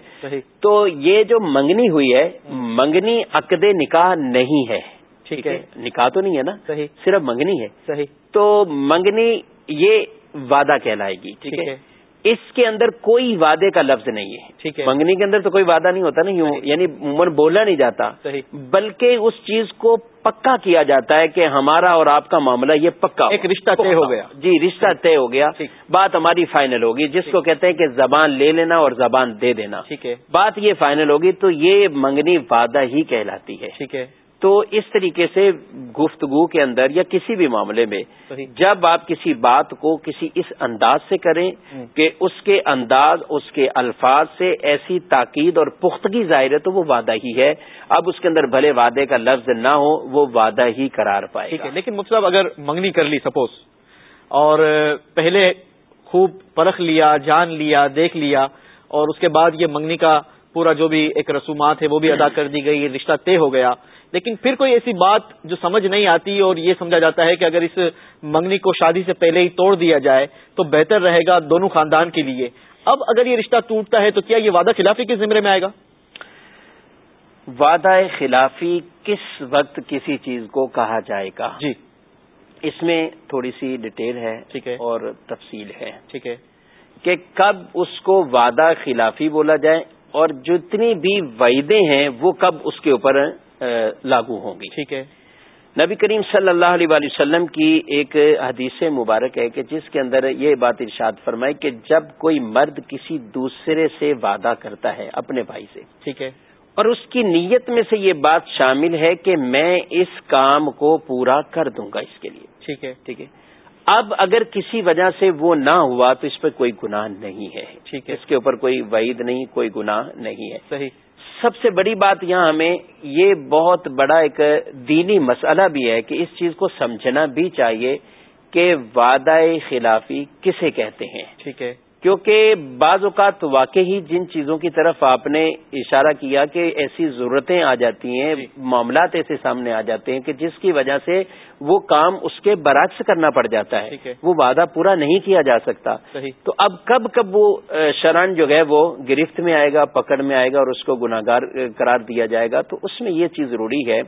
تو یہ جو منگنی ہوئی ہے منگنی عقد نکاح نہیں ہے۔ ٹھیک ہے؟ نکاح تو نہیں ہے نا؟ صحیح۔ صرف منگنی ہے۔ صحیح۔ تو منگنی یہ وعدہ کہلائے گی ٹھیک ہے۔ اس کے اندر کوئی وعدے کا لفظ نہیں ہے۔ ٹھیک ہے۔ منگنی کے اندر تو کوئی وعدہ نہیں ہوتا نا یوں یعنی عموماً بولا نہیں جاتا۔ بلکہ اس چیز کو پکا کیا جاتا ہے کہ ہمارا اور آپ کا معاملہ یہ پکا ایک رشتہ طے ہو گیا۔ جی رشتہ طے ہو گیا۔ بات ہماری فائنل ہوگی جس کو کہتے ہیں کہ زبان لے لینا اور زبان دے دینا۔ ٹھیک ہے۔ بات یہ فائنل ہوگی تو یہ منگنی وعدہ ہی کہلاتی ہے۔ ٹھیک ہے۔ تو اس طریقے سے گفتگو کے اندر یا کسی بھی معاملے میں جب آپ کسی بات کو کسی اس انداز سے کریں کہ اس کے انداز اس کے الفاظ سے ایسی تاکید اور پختگی ظاہر ہے تو وہ وعدہ ہی ہے۔ اب اس کے اندر بھلے وعدے کا لفظ نہ ہو وہ وعدہ ہی قرار پائے ٹھیک ہے لیکن مطلب اگر منگنی کر لی سپوز اور پہلے خوب پرکھ لیا جان لیا دیکھ لیا اور اس کے بعد یہ منگنی کا پورا جو بھی ایک رسومات ہے وہ بھی ادا کر دی گئی رشتہ طے ہو گیا لیکن پھر کوئی ایسی بات جو سمجھ نہیں آتی اور یہ سمجھا جاتا ہے کہ اگر اس منگنی کو شادی سے پہلے ہی توڑ دیا جائے تو بہتر رہے گا دونوں خاندان کے لیے۔ اب اگر یہ رشتہ ٹوٹتا ہے تو کیا یہ وعدہ خلافی کے ذمرے میں آئے گا؟ وعدہ خلافی کس وقت کسی چیز کو کہا جائے گا؟ جی۔ اس میں تھوڑی سی ڈیٹیل ہے اور تفصیل ہے۔ ٹھیک ہے۔ کہ کب اس کو وعدہ خلافی بولا جائے اور جتنی بھی وعدے ہیں وہ کب اس کے اوپر لاگو ہوں گی۔ ٹھیک ہے۔ نبی کریم صلی اللہ علیہ وسلم کی ایک حدیث مبارک ہے کہ جس کے اندر یہ بات ارشاد فرمائے کہ جب کوئی مرد کسی دوسرے سے وعدہ کرتا ہے اپنے بھائی سے ٹھیک ہے۔ اور اس کی نیت میں سے یہ بات شامل ہے کہ میں اس کام کو پورا کر دوں گا اس کے لیے۔ ٹھیک ہے۔ ٹھیک ہے۔ اب اگر کسی وجہ سے وہ نہ ہوا تو اس پہ کوئی گناہ نہیں ہے۔ ٹھیک ہے۔ اس کے اوپر کوئی وعید نہیں کوئی گناہ نہیں ہے۔ صحیح۔ سب سے بڑی بات یہاں ہمیں یہ بہت بڑا ایک دینی مسئلہ بھی ہے کہ اس چیز کو سمجھنا بھی چاہیے کہ وعدہ خلافی کسے کہتے ہیں؟ ٹھیک ہے۔ کیونکہ بعض اوقات واقعی جن چیزوں کی طرف آپ نے اشارہ کیا کہ ایسی ضرورتیں آ جاتی ہیں جی۔ معاملات ایسے سامنے آ جاتے ہیں کہ جس کی وجہ سے وہ کام اس کے برعکس کرنا پڑ جاتا ہے۔ وہ وعدہ پورا نہیں کیا جا سکتا۔ تو اب کب کب وہ شران جو ہے وہ گرفت میں آئے گا پکڑ میں آئے گا اور اس کو گناگار قرار دیا جائے گا تو اس میں یہ چیز ضروری ہے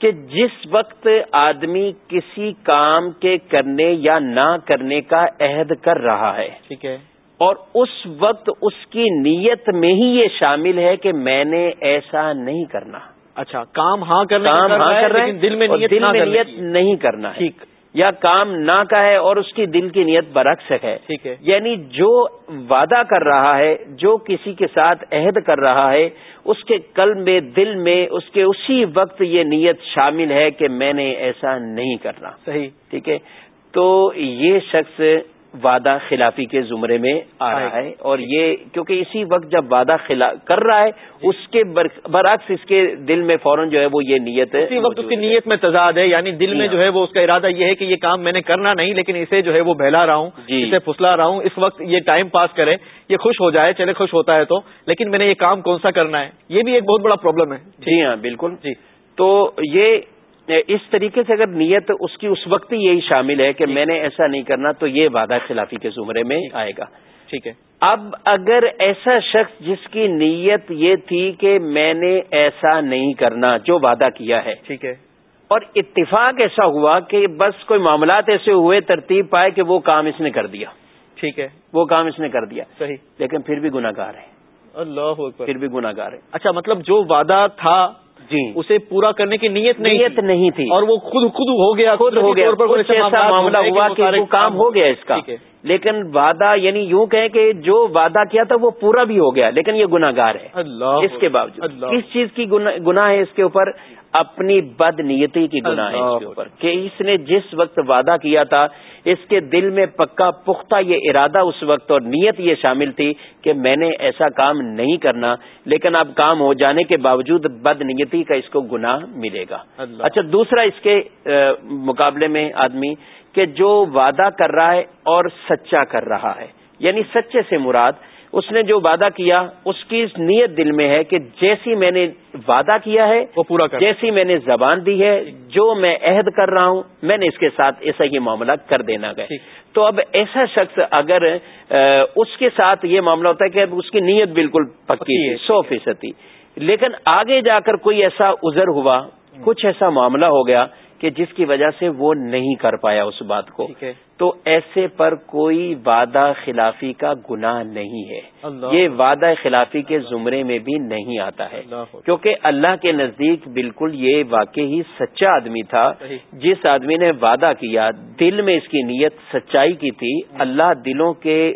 کہ جس وقت آدمی کسی کام کے کرنے یا نہ کرنے کا عہد کر رہا ہے۔ ٹھیک ہے۔ اور اس وقت اس کی نیت میں ہی یہ شامل ہے کہ میں نے ایسا نہیں کرنا۔ اچھا کام ہاں کرنا کام ہاں کر رہے لیکن دل میں نیت۔ نہیں کرنا ٹھیک۔ یا کام نہ کا ہے اور اس کی دل کی نیت برعکس ہے۔ ٹھیک ہے۔ یعنی جو وعدہ کر رہا ہے جو کسی کے ساتھ عہد کر رہا ہے اس کے قلب میں دل میں اس کے اسی وقت یہ نیت شامل ہے کہ میں نے ایسا نہیں کرنا۔ صحیح۔ ٹھیک ہے؟ تو یہ شخص وعدہ خلافی کے زمرے میں آ رہا ہے اور یہ کیونکہ اسی وقت جب وعدہ خلا کر رہا ہے اس کے برعکس اس کے دل میں فوراً جو ہے وہ یہ نیت اسی وقت اس کی نیت میں تضاد ہے یعنی دل میں جی جو ہاں۔ ہے وہ اس کا ارادہ یہ ہے کہ یہ کام میں نے کرنا نہیں لیکن اسے جو ہے وہ بہلا رہا ہوں جی۔ اسے پھسلا رہا ہوں اس وقت یہ ٹائم پاس کرے یہ خوش ہو جائے چلے خوش ہوتا ہے تو لیکن میں نے یہ کام کون سا کرنا ہے؟ یہ بھی ایک بہت بڑا پرابلم ہے۔ جی ہاں بالکل۔ جی۔ تو یہ اس طریقے سے اگر نیت اس کی اس وقت ہی یہی شامل ہے کہ جی۔ میں نے ایسا نہیں کرنا تو یہ وعدہ خلافی کے زمرے میں آئے گا۔ ٹھیک ہے۔ اب اگر ایسا شخص جس کی نیت یہ تھی کہ میں نے ایسا نہیں کرنا جو وعدہ کیا ہے۔ ٹھیک ہے۔ اور اتفاق ایسا ہوا کہ بس کوئی معاملات ایسے ہوئے ترتیب پائے کہ وہ کام اس نے کر دیا۔ ٹھیک ہے۔ وہ کام اس نے کر دیا۔ صحیح۔ لیکن پھر بھی گناگار ہے۔ اللہ پھر بھی گناگار ہے۔ اچھا مطلب جو وعدہ تھا جی۔ اسے پورا کرنے کی نیت نہیں نیت نہیں تھی۔ اور وہ خود خود ہو گیا خود ہو گیا۔ ایسا معاملہ ہوا کہ کام ہو گیا اس کا۔ ہے۔ لیکن وعدہ یعنی یوں کہیں کہ جو وعدہ کیا تھا وہ پورا بھی ہو گیا لیکن یہ گناگار ہے۔ اللہ اس کے باوجود۔ کس چیز کی گناہ ہے اس کے اوپر؟ اپنی بد نیتی کی گناہ ہے اس کے اوپر۔ کہ اس نے جس وقت وعدہ کیا تھا اس کے دل میں پکا پختہ یہ ارادہ اس وقت اور نیت یہ شامل تھی کہ میں نے ایسا کام نہیں کرنا لیکن اب کام ہو جانے کے باوجود بد نیتی کا اس کو گناہ ملے گا۔ اچھا دوسرا اس کے مقابلے میں آدمی کہ جو وعدہ کر رہا ہے اور سچا کر رہا ہے یعنی سچے سے مراد اس نے جو وعدہ کیا اس کی اس نیت دل میں ہے کہ جیسی میں نے وعدہ کیا ہے وہ پورا کر۔ جیسی میں نے زبان دی ہے جو میں عہد کر رہا ہوں میں نے اس کے ساتھ ایسا یہ معاملہ کر دینا گئے۔ تو اب ایسا شخص اگر اس کے ساتھ یہ معاملہ ہوتا ہے کہ اب اس کی نیت بالکل پکی تھی سو فیصد تھی۔ لیکن آگے جا کر کوئی ایسا عذر ہوا کچھ ایسا معاملہ ہو گیا کہ جس کی وجہ سے وہ نہیں کر پایا اس بات کو۔ تو ایسے پر کوئی وعدہ خلافی کا گناہ نہیں ہے۔ یہ وعدہ خلافی کے زمرے میں بھی نہیں آتا ہے۔ کیونکہ اللہ کے نزدیک بالکل یہ واقعی سچا آدمی تھا۔ جس آدمی نے وعدہ کیا دل میں اس کی نیت سچائی کی تھی اللہ دلوں کے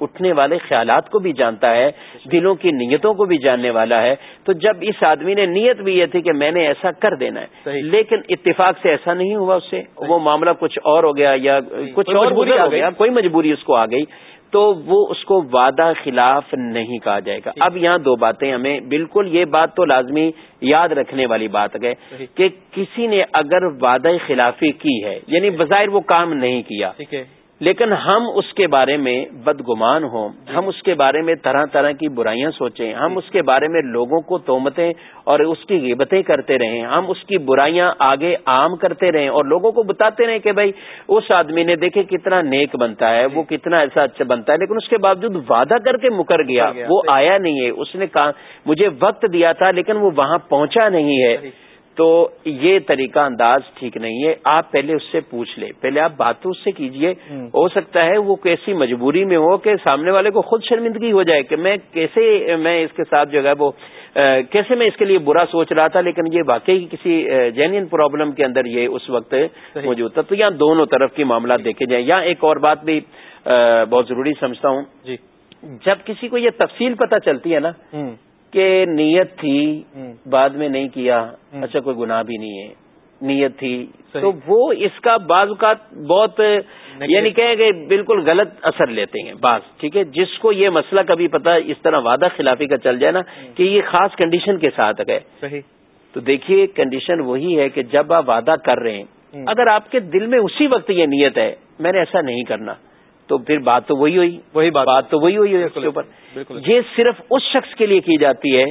اٹھنے والے خیالات کو بھی جانتا ہے دلوں کی نیتوں کو بھی جاننے والا ہے۔ تو جب اس آدمی نے نیت بھی یہ تھی کہ میں نے ایسا کر دینا ہے۔ لیکن اتفاق سے ایسا نہیں ہوا اس سے۔ وہ معاملہ کچھ اور ہو گیا یا کچھ کوئی اور مجبوری گزر آ گئی۔ گیا کوئی مجبوری اس کو آ گئی تو وہ اس کو وعدہ خلاف نہیں کہا جائے گا اب یہاں دو باتیں ہمیں بالکل یہ بات تو لازمی یاد رکھنے والی بات ہے۔ کہ کسی نے اگر وعدہ خلافی کی ہے یعنی بظاہر وہ کام نہیں کیا لیکن ہم اس کے بارے میں بدگمان ہوں۔ ہم اس کے بارے میں طرح طرح کی برائیاں سوچیں۔ ہم اس کے بارے میں لوگوں کو تومتیں اور اس کی غیبتیں کرتے رہیں۔ ہم اس کی برائیاں آگے عام کرتے رہیں اور لوگوں کو بتاتے رہیں کہ بھائی اس آدمی نے دیکھے کتنا نیک بنتا ہے وہ کتنا ایسا اچھا بنتا ہے۔ لیکن اس کے باوجود وعدہ کر کے مکر گیا وہ آیا نہیں ہے۔ اس نے کہا مجھے وقت دیا تھا لیکن وہ وہاں پہنچا نہیں ہے۔ تو یہ طریقہ انداز ٹھیک نہیں ہے۔ آپ پہلے اس سے پوچھ لیں۔ پہلے آپ بات تو اس سے کیجیے۔ ہو سکتا ہے وہ کیسی مجبوری میں ہو کہ سامنے والے کو خود شرمندگی ہو جائے کہ میں کیسے میں اس کے ساتھ جو ہے وہ کیسے میں اس کے لیے برا سوچ رہا تھا لیکن یہ واقعی کسی جینئن پرابلم کے اندر یہ اس وقت موجود تھا۔ تو یہاں دونوں طرف کی معاملات دیکھے جائیں۔ یہاں ایک اور بات بھی بہت ضروری سمجھتا ہوں۔ جی۔ جب کسی کو یہ تفصیل پتہ چلتی ہے نا کہ نیت تھی بعد میں نہیں کیا اچھا کوئی گناہ بھی نہیں ہے نیت تھی۔ تو وہ اس کا بعض اوقات بہت یعنی کہ بالکل غلط اثر لیتے ہیں بعض ٹھیک ہے؟ جس کو یہ مسئلہ کبھی پتا اس طرح وعدہ خلافی کا چل جائے نا کہ یہ خاص کنڈیشن کے ساتھ گئے تو دیکھیے کنڈیشن وہی ہے کہ جب آپ وعدہ کر رہے ہیں اگر آپ کے دل میں اسی وقت یہ نیت ہے میں نے ایسا نہیں کرنا۔ تو پھر بات تو وہی ہوئی. وہی بات. تو وہی ہوئی اس کے اوپر. یہ صرف اس شخص کے لیے کی جاتی ہے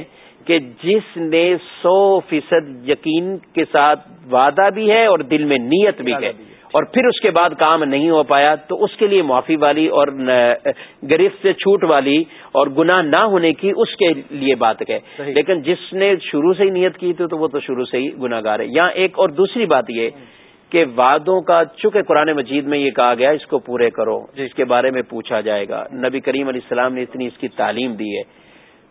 کہ جس نے سو فیصد یقین کے ساتھ وعدہ بھی ہے اور دل میں نیت بھی ہے. اور پھر اس کے بعد کام نہیں ہو پایا تو اس کے لیے معافی والی اور گرفت سے چھوٹ والی اور گناہ نہ ہونے کی اس کے لیے بات ہے. لیکن جس نے شروع سے ہی نیت کی تھی تو وہ تو شروع سے ہی گناگار ہے. یہاں ایک اور دوسری بات یہ کہ وعدوں کا، چونکہ قرآن مجید میں یہ کہا گیا، اس کو پورے کرو جس کے بارے میں پوچھا جائے گا۔ نبی کریم علیہ السلام نے اتنی اس کی تعلیم دی ہے۔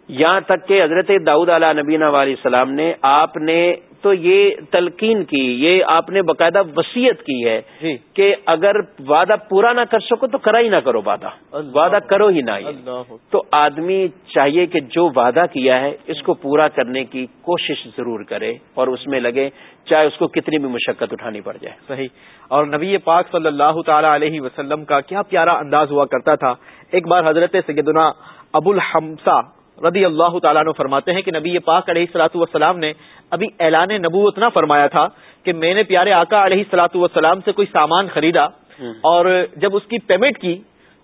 یہاں تک کہ حضرت داؤد علیہ نبینہ علیہ السلام نے آپ نے تو یہ تلقین کی یہ آپ نے باقاعدہ وسیعت کی ہے جی۔ کہ اگر وعدہ پورا نہ کر سکو تو کرا ہی نہ کرو وعدہ۔ وعدہ کرو ہی نہ تو آدمی چاہیے کہ جو وعدہ کیا ہے اس کو پورا کرنے کی کوشش ضرور کرے اور اس میں لگے چاہے اس کو کتنی بھی مشقت اٹھانی پڑ جائے۔ صحیح۔ اور نبی پاک صلی اللہ تعالی علیہ وسلم کا کیا پیارا انداز ہوا کرتا تھا؟ ایک بار حضرت سیدنا ابو الحمسا رضی اللہ تعالیٰ نے فرماتے ہیں کہ نبی پاک علیہ السلاۃ والسلام نے ابھی اعلان نبوت نہ فرمایا تھا کہ میں نے پیارے آقا علیہ السلاۃ والسلام سے کوئی سامان خریدا اور جب اس کی پیمنٹ کی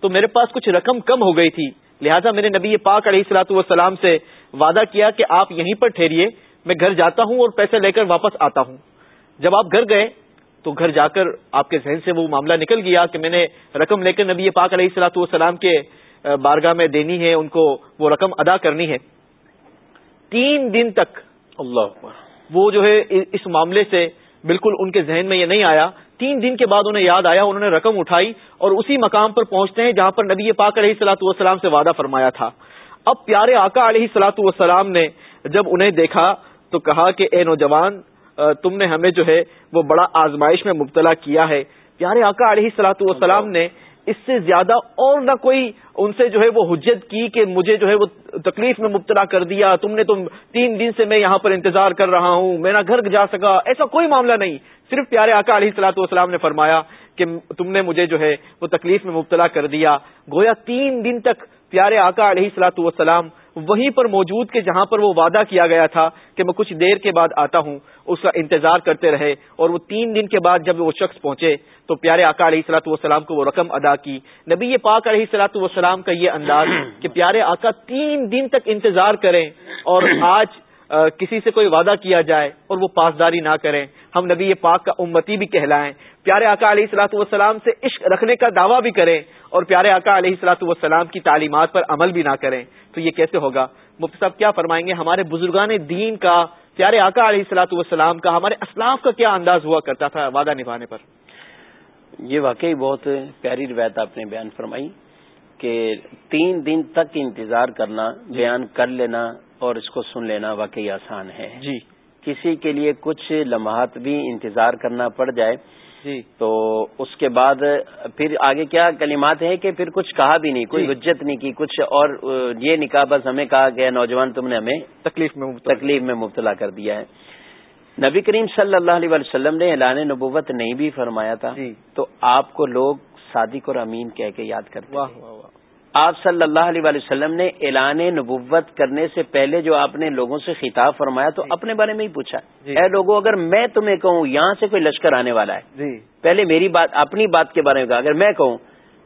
تو میرے پاس کچھ رقم کم ہو گئی تھی۔ لہٰذا میں نے نبی پاک علیہ السلاۃ والسلام سے وعدہ کیا کہ آپ یہیں پر ٹھہریے میں گھر جاتا ہوں اور پیسے لے کر واپس آتا ہوں۔ جب آپ گھر گئے تو گھر جا کر آپ کے ذہن سے وہ معاملہ نکل گیا کہ میں نے رقم لے کر نبی پاک علیہ السلاۃ والسلام کے بارگاہ میں دینی ہے ان کو وہ رقم ادا کرنی ہے۔ تین دن تک اللہ وہ جو ہے اس معاملے سے بالکل ان کے ذہن میں یہ نہیں آیا۔ تین دن کے بعد انہیں یاد آیا انہوں نے رقم اٹھائی اور اسی مقام پر پہنچتے ہیں جہاں پر نبی پاک علیہ سلاۃ والسلام سے وعدہ فرمایا تھا۔ اب پیارے آقا علیہ سلاۃ والسلام نے جب انہیں دیکھا تو کہا کہ اے نوجوان تم نے ہمیں جو ہے وہ بڑا آزمائش میں مبتلا کیا ہے۔ پیارے آقا علیہ سلاۃ والسلام نے اس سے زیادہ اور نہ کوئی ان سے جو ہے وہ حجت کی کہ مجھے جو ہے وہ تکلیف میں مبتلا کر دیا، تم نے تم تین دن سے میں یہاں پر انتظار کر رہا ہوں میرا گھر جا سکا، ایسا کوئی معاملہ نہیں۔ صرف پیارے آقا علیہ السلاۃ والسلام نے فرمایا کہ تم نے مجھے جو ہے وہ تکلیف میں مبتلا کر دیا۔ گویا تین دن تک پیارے آقا علیہ السلاۃ والسلام وہیں پر موجود کے جہاں پر وہ وعدہ کیا گیا تھا کہ میں کچھ دیر کے بعد آتا ہوں، اس کا انتظار کرتے رہے اور وہ تین دن کے بعد جب وہ شخص پہنچے تو پیارے آقا علیہ السلاۃ والسلام کو وہ رقم ادا کی۔ نبی پاک علیہ السلاۃ والسلام کا یہ انداز کہ پیارے آقا تین دن تک انتظار کریں اور آج کسی سے کوئی وعدہ کیا جائے اور وہ پاسداری نہ کریں۔ ہم نبی پاک کا امتی بھی کہلائیں۔ پیارے آقا علیہ السلاۃ والسلام سے عشق رکھنے کا دعویٰ بھی کریں اور پیارے آقا علیہ السلاۃ والسلام کی تعلیمات پر عمل بھی نہ کریں۔ تو یہ کیسے ہوگا؟ مفتی صاحب کیا فرمائیں گے؟ ہمارے بزرگان دین کا پیارے آقا علیہ السلاۃ والسلام کا ہمارے اسلاف کا کیا انداز ہوا کرتا تھا وعدہ نبھانے پر؟ یہ واقعی بہت پیاری روایت آپ نے بیان فرمائی کہ تین دن تک انتظار کرنا بیان کر لینا اور اس کو سن لینا واقعی آسان ہے۔ جی۔ کسی کے لیے کچھ لمحات بھی انتظار کرنا پڑ جائے جی۔ تو اس کے بعد پھر آگے کیا کلمات ہیں کہ پھر کچھ کہا بھی نہیں کوئی جی۔ حجت نہیں کی کچھ اور یہ کہا بس ہمیں کہا گیا نوجوان تم نے ہمیں تکلیف میں تکلیف میں مبتلا کر دیا ہے۔ نبی کریم صلی اللہ علیہ وسلم نے اعلان نبوت نہیں بھی فرمایا تھا۔ جی۔ تو آپ کو لوگ صادق اور امین کہہ کے یاد کرتے آپ صلی اللہ علیہ وسلم نے اعلان نبوت کرنے سے پہلے جو آپ نے لوگوں سے خطاب فرمایا تو جی۔ اپنے بارے میں ہی پوچھا۔ جی۔ اے لوگوں اگر میں تمہیں کہوں یہاں سے کوئی لشکر آنے والا ہے پہلے میری بات اپنی بات کے بارے میں کہا۔ اگر میں کہوں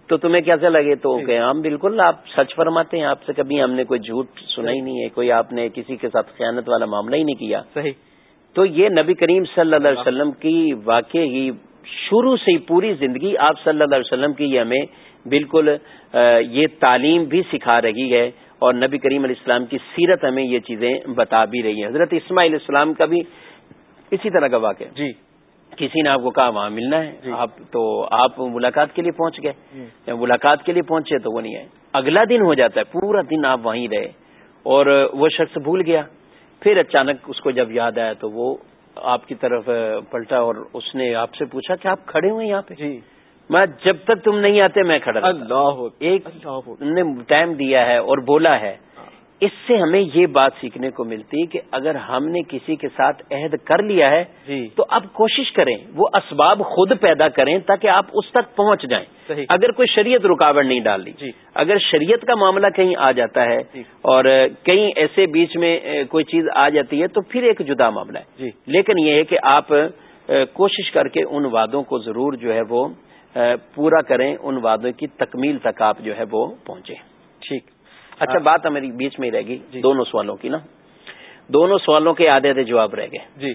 تو تمہیں کیسے لگے؟ تو کہ ہم بالکل آپ سچ فرماتے ہیں آپ سے کبھی ہم نے کوئی جھوٹ سنا ہی نہیں ہے کوئی آپ نے کسی کے ساتھ خیانت والا معاملہ ہی نہیں کیا۔ صحیح۔ تو یہ نبی کریم صلی اللہ علیہ وسلم کی واقعی شروع سے ہی پوری زندگی آپ صلی اللہ علیہ وسلم کی یہ ہمیں بالکل یہ تعلیم بھی سکھا رہی ہے اور نبی کریم علیہ السلام کی سیرت ہمیں یہ چیزیں بتا بھی رہی ہیں۔ حضرت اسماعیل السلام کا بھی اسی طرح کا واقعہ۔ جی۔ کسی نے آپ کو کہا وہاں ملنا ہے؟ جی۔ آپ تو آپ ملاقات کے لیے پہنچ گئے۔ جی۔ جب ملاقات کے لیے پہنچے تو وہ نہیں آئے۔ اگلا دن ہو جاتا ہے پورا دن آپ وہیں رہے۔ اور وہ شخص بھول گیا۔ پھر اچانک اس کو جب یاد آیا تو وہ آپ کی طرف پلٹا اور اس نے آپ سے پوچھا کہ آپ کھڑے ہوئے یہاں پہ؟ جی۔ میں جب تک تم نہیں آتے میں کھڑا اللہ ایک نے ٹائم دیا ہے اور بولا ہے۔ اس سے ہمیں یہ بات سیکھنے کو ملتی کہ اگر ہم نے کسی کے ساتھ عہد کر لیا ہے جی۔ تو اب کوشش کریں وہ اسباب خود پیدا کریں تاکہ آپ اس تک پہنچ جائیں۔ اگر کوئی شریعت رکاوٹ نہیں ڈال دی جی۔ اگر شریعت کا معاملہ کہیں آ جاتا ہے جی۔ اور کہیں ایسے بیچ میں کوئی چیز آ جاتی ہے تو پھر ایک جدا معاملہ ہے۔ لیکن یہ ہے کہ آپ کوشش کر کے ان وعدوں کو ضرور جو ہے وہ پورا کریں ان وعدوں کی تکمیل تک آپ جو ہے وہ پہنچیں۔ ٹھیک۔ اچھا بات ہماری بیچ میں ہی رہ گئی۔ جی۔ دونوں سوالوں کی نا۔ دونوں سوالوں کے آدھے آدھے جواب رہ گئے۔ جی۔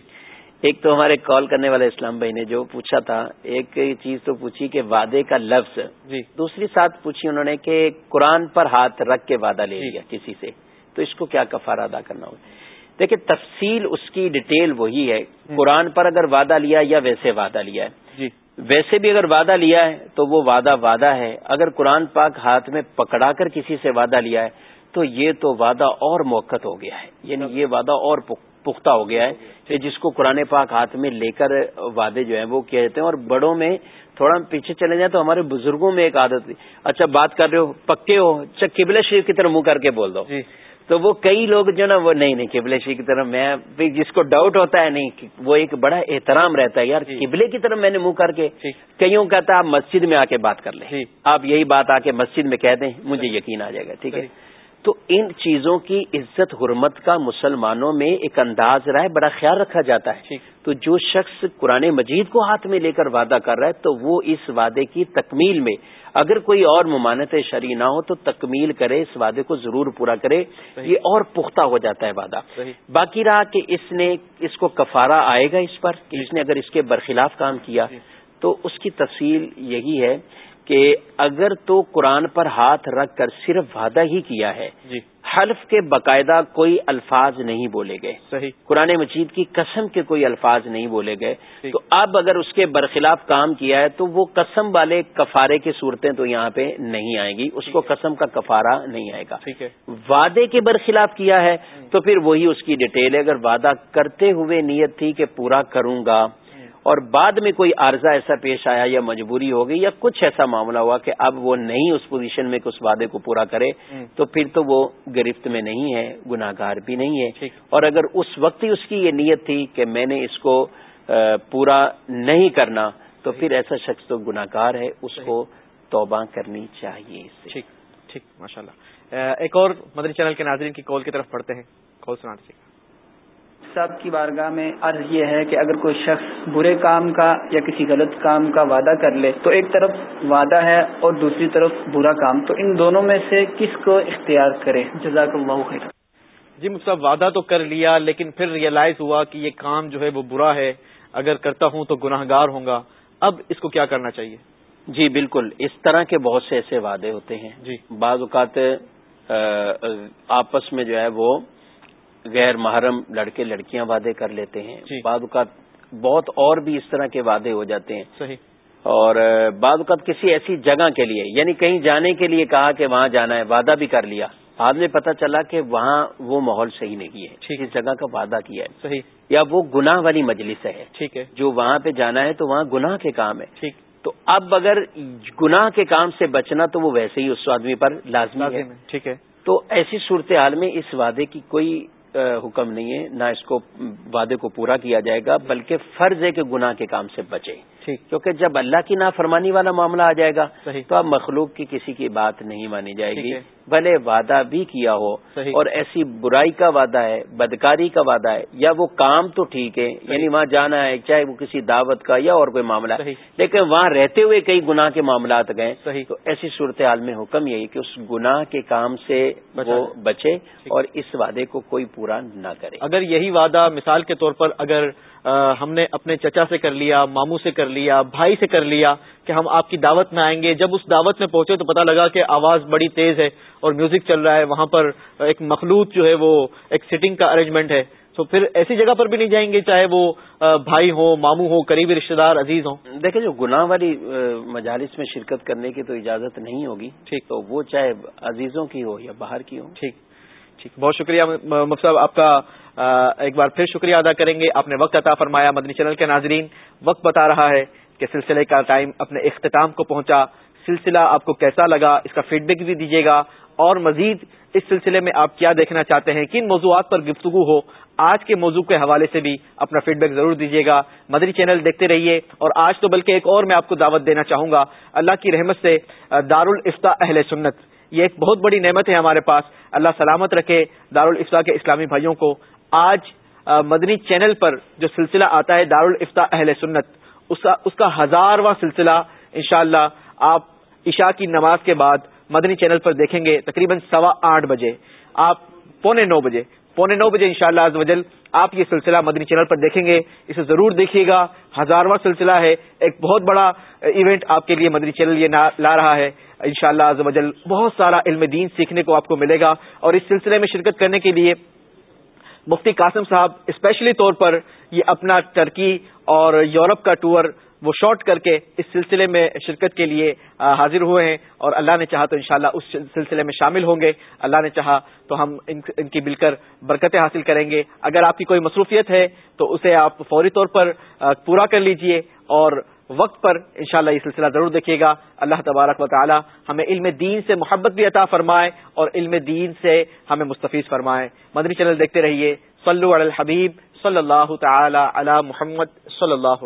ایک تو ہمارے کال کرنے والے اسلام بھائی نے جو پوچھا تھا ایک چیز تو پوچھی کہ وعدے کا لفظ۔ جی۔ دوسری ساتھ پوچھی انہوں نے کہ قرآن پر ہاتھ رکھ کے وعدہ لے جی۔ لیا کسی سے۔ تو اس کو کیا کفارہ ادا کرنا ہوگا؟ دیکھیں تفصیل اس کی ڈیٹیل وہی ہے۔ قرآن پر اگر وعدہ لیا یا ویسے وعدہ لیا ہے۔ جی۔ ویسے بھی اگر وعدہ لیا ہے تو وہ وعدہ وعدہ ہے۔ اگر قرآن پاک ہاتھ میں پکڑا کر کسی سے وعدہ لیا ہے تو یہ تو وعدہ اور موقع ہو گیا ہے۔ یعنی یہ وعدہ اور پختہ ہو گیا ہے کہ جس کو قرآن پاک ہاتھ میں لے کر وعدے جو ہیں وہ کہتے جاتے ہیں اور بڑوں میں تھوڑا پیچھے چلے جائیں تو ہمارے بزرگوں میں ایک عادت تھی۔ اچھا بات کر رہے ہو، پکے ہو اچھا قبل شریف کی طرف منہ کر کے بول دو۔ جی۔ تو وہ کئی لوگ جو نا وہ نہیں نہیں قبل شریف کی طرف میں جس کو ڈاؤٹ ہوتا ہے نہیں وہ ایک بڑا احترام رہتا ہے یار جی۔ قبلے کی طرف میں نے منہ کر کے ٹھیک کئیوں کہتا آپ مسجد میں آ کے بات کر لیں۔ جی۔ آپ یہی بات آ کے مسجد میں کہہ دیں مجھے یقین آ جائے گا ٹھیک ہے؟ تو ان چیزوں کی عزت حرمت کا مسلمانوں میں ایک انداز رہا ہے بڑا خیال رکھا جاتا ہے۔ تو جو شخص قرآن مجید کو ہاتھ میں لے کر وعدہ کر رہا ہے تو وہ اس وعدے کی تکمیل میں اگر کوئی اور ممانت شرع نہ ہو تو تکمیل کرے اس وعدے کو ضرور پورا کرے۔ یہ اور پختہ ہو جاتا ہے وعدہ۔ باقی رہا کہ اس نے اس کو کفارہ آئے گا اس پر کہ اس نے اگر اس کے برخلاف کام کیا جی۔ تو اس کی تفصیل یہی ہے کہ اگر تو قرآن پر ہاتھ رکھ کر صرف وعدہ ہی کیا ہے جی۔ حلف کے باقاعدہ کوئی الفاظ نہیں بولے گئے۔ صحیح۔ قرآن مجید کی قسم کے کوئی الفاظ نہیں بولے گئے۔ تو اب اگر اس کے برخلاف کام کیا ہے تو وہ قسم والے کفارے کی صورتیں تو یہاں پہ نہیں آئیں گی۔ اس کو قسم کا کفارہ نہیں آئے گا۔ وعدے کے برخلاف کیا ہے تو پھر وہی اس کی ڈیٹیل ہے۔ اگر وعدہ کرتے ہوئے نیت تھی کہ پورا کروں گا اور بعد میں کوئی عارضہ ایسا پیش آیا یا مجبوری ہو گئی یا کچھ ایسا معاملہ ہوا کہ اب وہ نہیں اس پوزیشن میں کہ اس وعدے کو پورا کرے تو پھر تو وہ گرفت میں نہیں ہے گناہ گار بھی نہیں ہے۔ اور اگر اس وقت ہی اس کی یہ نیت تھی کہ میں نے اس کو پورا نہیں کرنا تو پھر ایسا شخص تو گناہ گار ہے اس کو توبہ کرنی چاہیے ٹھیک ٹھیک ماشاء اللہ ایک اور مدری چینل کے ناظرین کی کال کی طرف پڑھتے ہیں۔ کال سنا دیجیے صاحب کی بارگاہ میں عرض یہ ہے کہ اگر کوئی شخص برے کام کا یا کسی غلط کام کا وعدہ کر لے تو ایک طرف وعدہ ہے اور دوسری طرف برا کام تو ان دونوں میں سے کس کو اختیار کرے؟ جزاک اللہ خیر۔ جی مصطف وعدہ تو کر لیا لیکن پھر ریئلائز ہوا کہ یہ کام جو ہے وہ برا ہے۔ اگر کرتا ہوں تو گناہ گار ہوں گا۔ اب اس کو کیا کرنا چاہیے؟ جی بالکل اس طرح کے بہت سے ایسے وعدے ہوتے ہیں۔ جی۔ بعض اوقات آپس میں جو ہے وہ غیر محرم لڑکے لڑکیاں وعدے کر لیتے ہیں۔ جی۔ بعض اوقات بہت اور بھی اس طرح کے وعدے ہو جاتے ہیں۔ صحیح۔ اور بعض اوقات کسی ایسی جگہ کے لیے یعنی کہیں جانے کے لیے کہا کہ وہاں جانا ہے وعدہ بھی کر لیا۔ بعد میں پتہ چلا کہ وہاں وہ ماحول صحیح نہیں ہے۔ ٹھیک۔ اس جگہ کا وعدہ کیا ہے۔ صحیح۔ یا وہ گناہ والی مجلس ہے۔ ٹھیک ہے۔ جو وہاں پہ جانا ہے تو وہاں گناہ کے کام ہے۔ ٹھیک۔ تو اب اگر گناہ کے کام سے بچنا تو وہ ویسے ہی اس آدمی پر لازمی ہے۔ لازم ہے۔ ٹھیک ہے۔ تو ایسی صورتحال میں اس وعدے کی کوئی حکم نہیں ہے نہ اس کو وعدے کو پورا کیا جائے گا بلکہ فرض ہے کہ گناہ کے کام سے بچے۔ کیونکہ جب اللہ کی نافرمانی والا معاملہ آ جائے گا تو اب مخلوق کی کسی کی بات نہیں مانی جائے گی۔ بھلے وعدہ بھی کیا ہو۔ صحیح۔ اور ایسی برائی کا وعدہ ہے بدکاری کا وعدہ ہے یا وہ کام تو ٹھیک ہے یعنی وہاں جانا ہے چاہے وہ کسی دعوت کا یا اور کوئی معاملہ۔ ہے لیکن وہاں رہتے ہوئے کئی گناہ کے معاملات گئے۔ صحیح۔ تو ایسی صورتحال میں حکم یہی کہ اس گناہ کے کام سے وہ۔ بچے۔ اور اس وعدے کو کوئی پورا نہ کرے۔ اگر یہی وعدہ مثال کے طور پر اگر ہم نے اپنے چچا سے کر لیا ماموں سے کر لیا بھائی سے کر لیا کہ ہم آپ کی دعوت میں آئیں گے۔ جب اس دعوت میں پہنچے تو پتہ لگا کہ آواز بڑی تیز ہے اور میوزک چل رہا ہے۔ وہاں پر ایک مخلوط جو ہے وہ ایک سٹنگ کا ارینجمنٹ ہے۔ تو پھر ایسی جگہ پر بھی نہیں جائیں گے چاہے وہ بھائی ہوں ماموں ہو قریبی رشتے دار عزیز ہوں۔ دیکھیں جو گناہ والی مجالس میں شرکت کرنے کی تو اجازت نہیں ہوگی۔ ٹھیک۔ تو وہ چاہے عزیزوں کی ہو یا باہر کی ہو۔ ٹھیک۔ ٹھیک۔ بہت شکریہ مفت صاحب آپ کا ایک بار پھر شکریہ ادا کریں گے۔ آپ نے وقت عطا فرمایا، مدنی چینل کے ناظرین، وقت بتا رہا ہے کہ سلسلے کا ٹائم اپنے اختتام کو پہنچا۔ سلسلہ آپ کو کیسا لگا؟ اس کا فیڈ بیک بھی دیجیے گا۔ اور مزید اس سلسلے میں آپ کیا دیکھنا چاہتے ہیں، کن موضوعات پر گفتگو ہو، آج کے موضوع کے حوالے سے بھی اپنا فیڈ بیک ضرور دیجیے گا۔ مدری چینل دیکھتے رہیے۔ اور آج تو بلکہ ایک اور میں آپ کو دعوت دینا چاہوں گا۔ اللہ کی رحمت سے دار الفتا اہل سنت۔ یہ ایک بہت بڑی نعمت ہے ہمارے پاس۔ اللہ سلامت رکھے دارالفتا کے اسلامی بھائیوں کو۔ آج مدنی چینل پر جو سلسلہ آتا ہے دارالفتا اہل سنت، اس کا ہزارواں سلسلہ انشاءاللہ آپ عشاء کی نماز کے بعد مدنی چینل پر دیکھیں گے تقریباً سوا آٹھ بجے۔ آپ پونے نو بجے، پونے نو بجے انشاءاللہ شاء اللہ آپ یہ سلسلہ مدنی چینل پر دیکھیں گے۔ اسے ضرور دیکھیے گا۔ ہزارواں سلسلہ ہے۔ ایک بہت بڑا ایونٹ آپ کے لیے مدنی چینل یہ لا رہا ہے۔ ان شاء اللہ بہت سارا علم دین سیکھنے کو آپ کو ملے گا۔ اور اس سلسلے میں شرکت کرنے کے لیے مفتی قاسم صاحب اسپیشلی طور پر یہ اپنا ٹرکی اور یورپ کا ٹور وہ شارٹ کر کے اس سلسلے میں شرکت کے لیے حاضر ہوئے ہیں اور اللہ نے چاہا تو انشاءاللہ اس سلسلے میں شامل ہوں گے۔ اللہ نے چاہا تو ہم ان کی مل کر برکتیں حاصل کریں گے۔ اگر آپ کی کوئی مصروفیت ہے تو اسے آپ فوری طور پر پورا کر لیجیے اور وقت پر انشاءاللہ یہ سلسلہ ضرور دیکھیے گا۔ اللہ تبارک و تعالی ہمیں علم دین سے محبت بھی عطا فرمائے اور علم دین سے ہمیں مستفیض فرمائے۔ مدنی چینل دیکھتے رہیے۔ صلو علی الحبیب صلی اللہ تعالی علی محمد صلی اللہ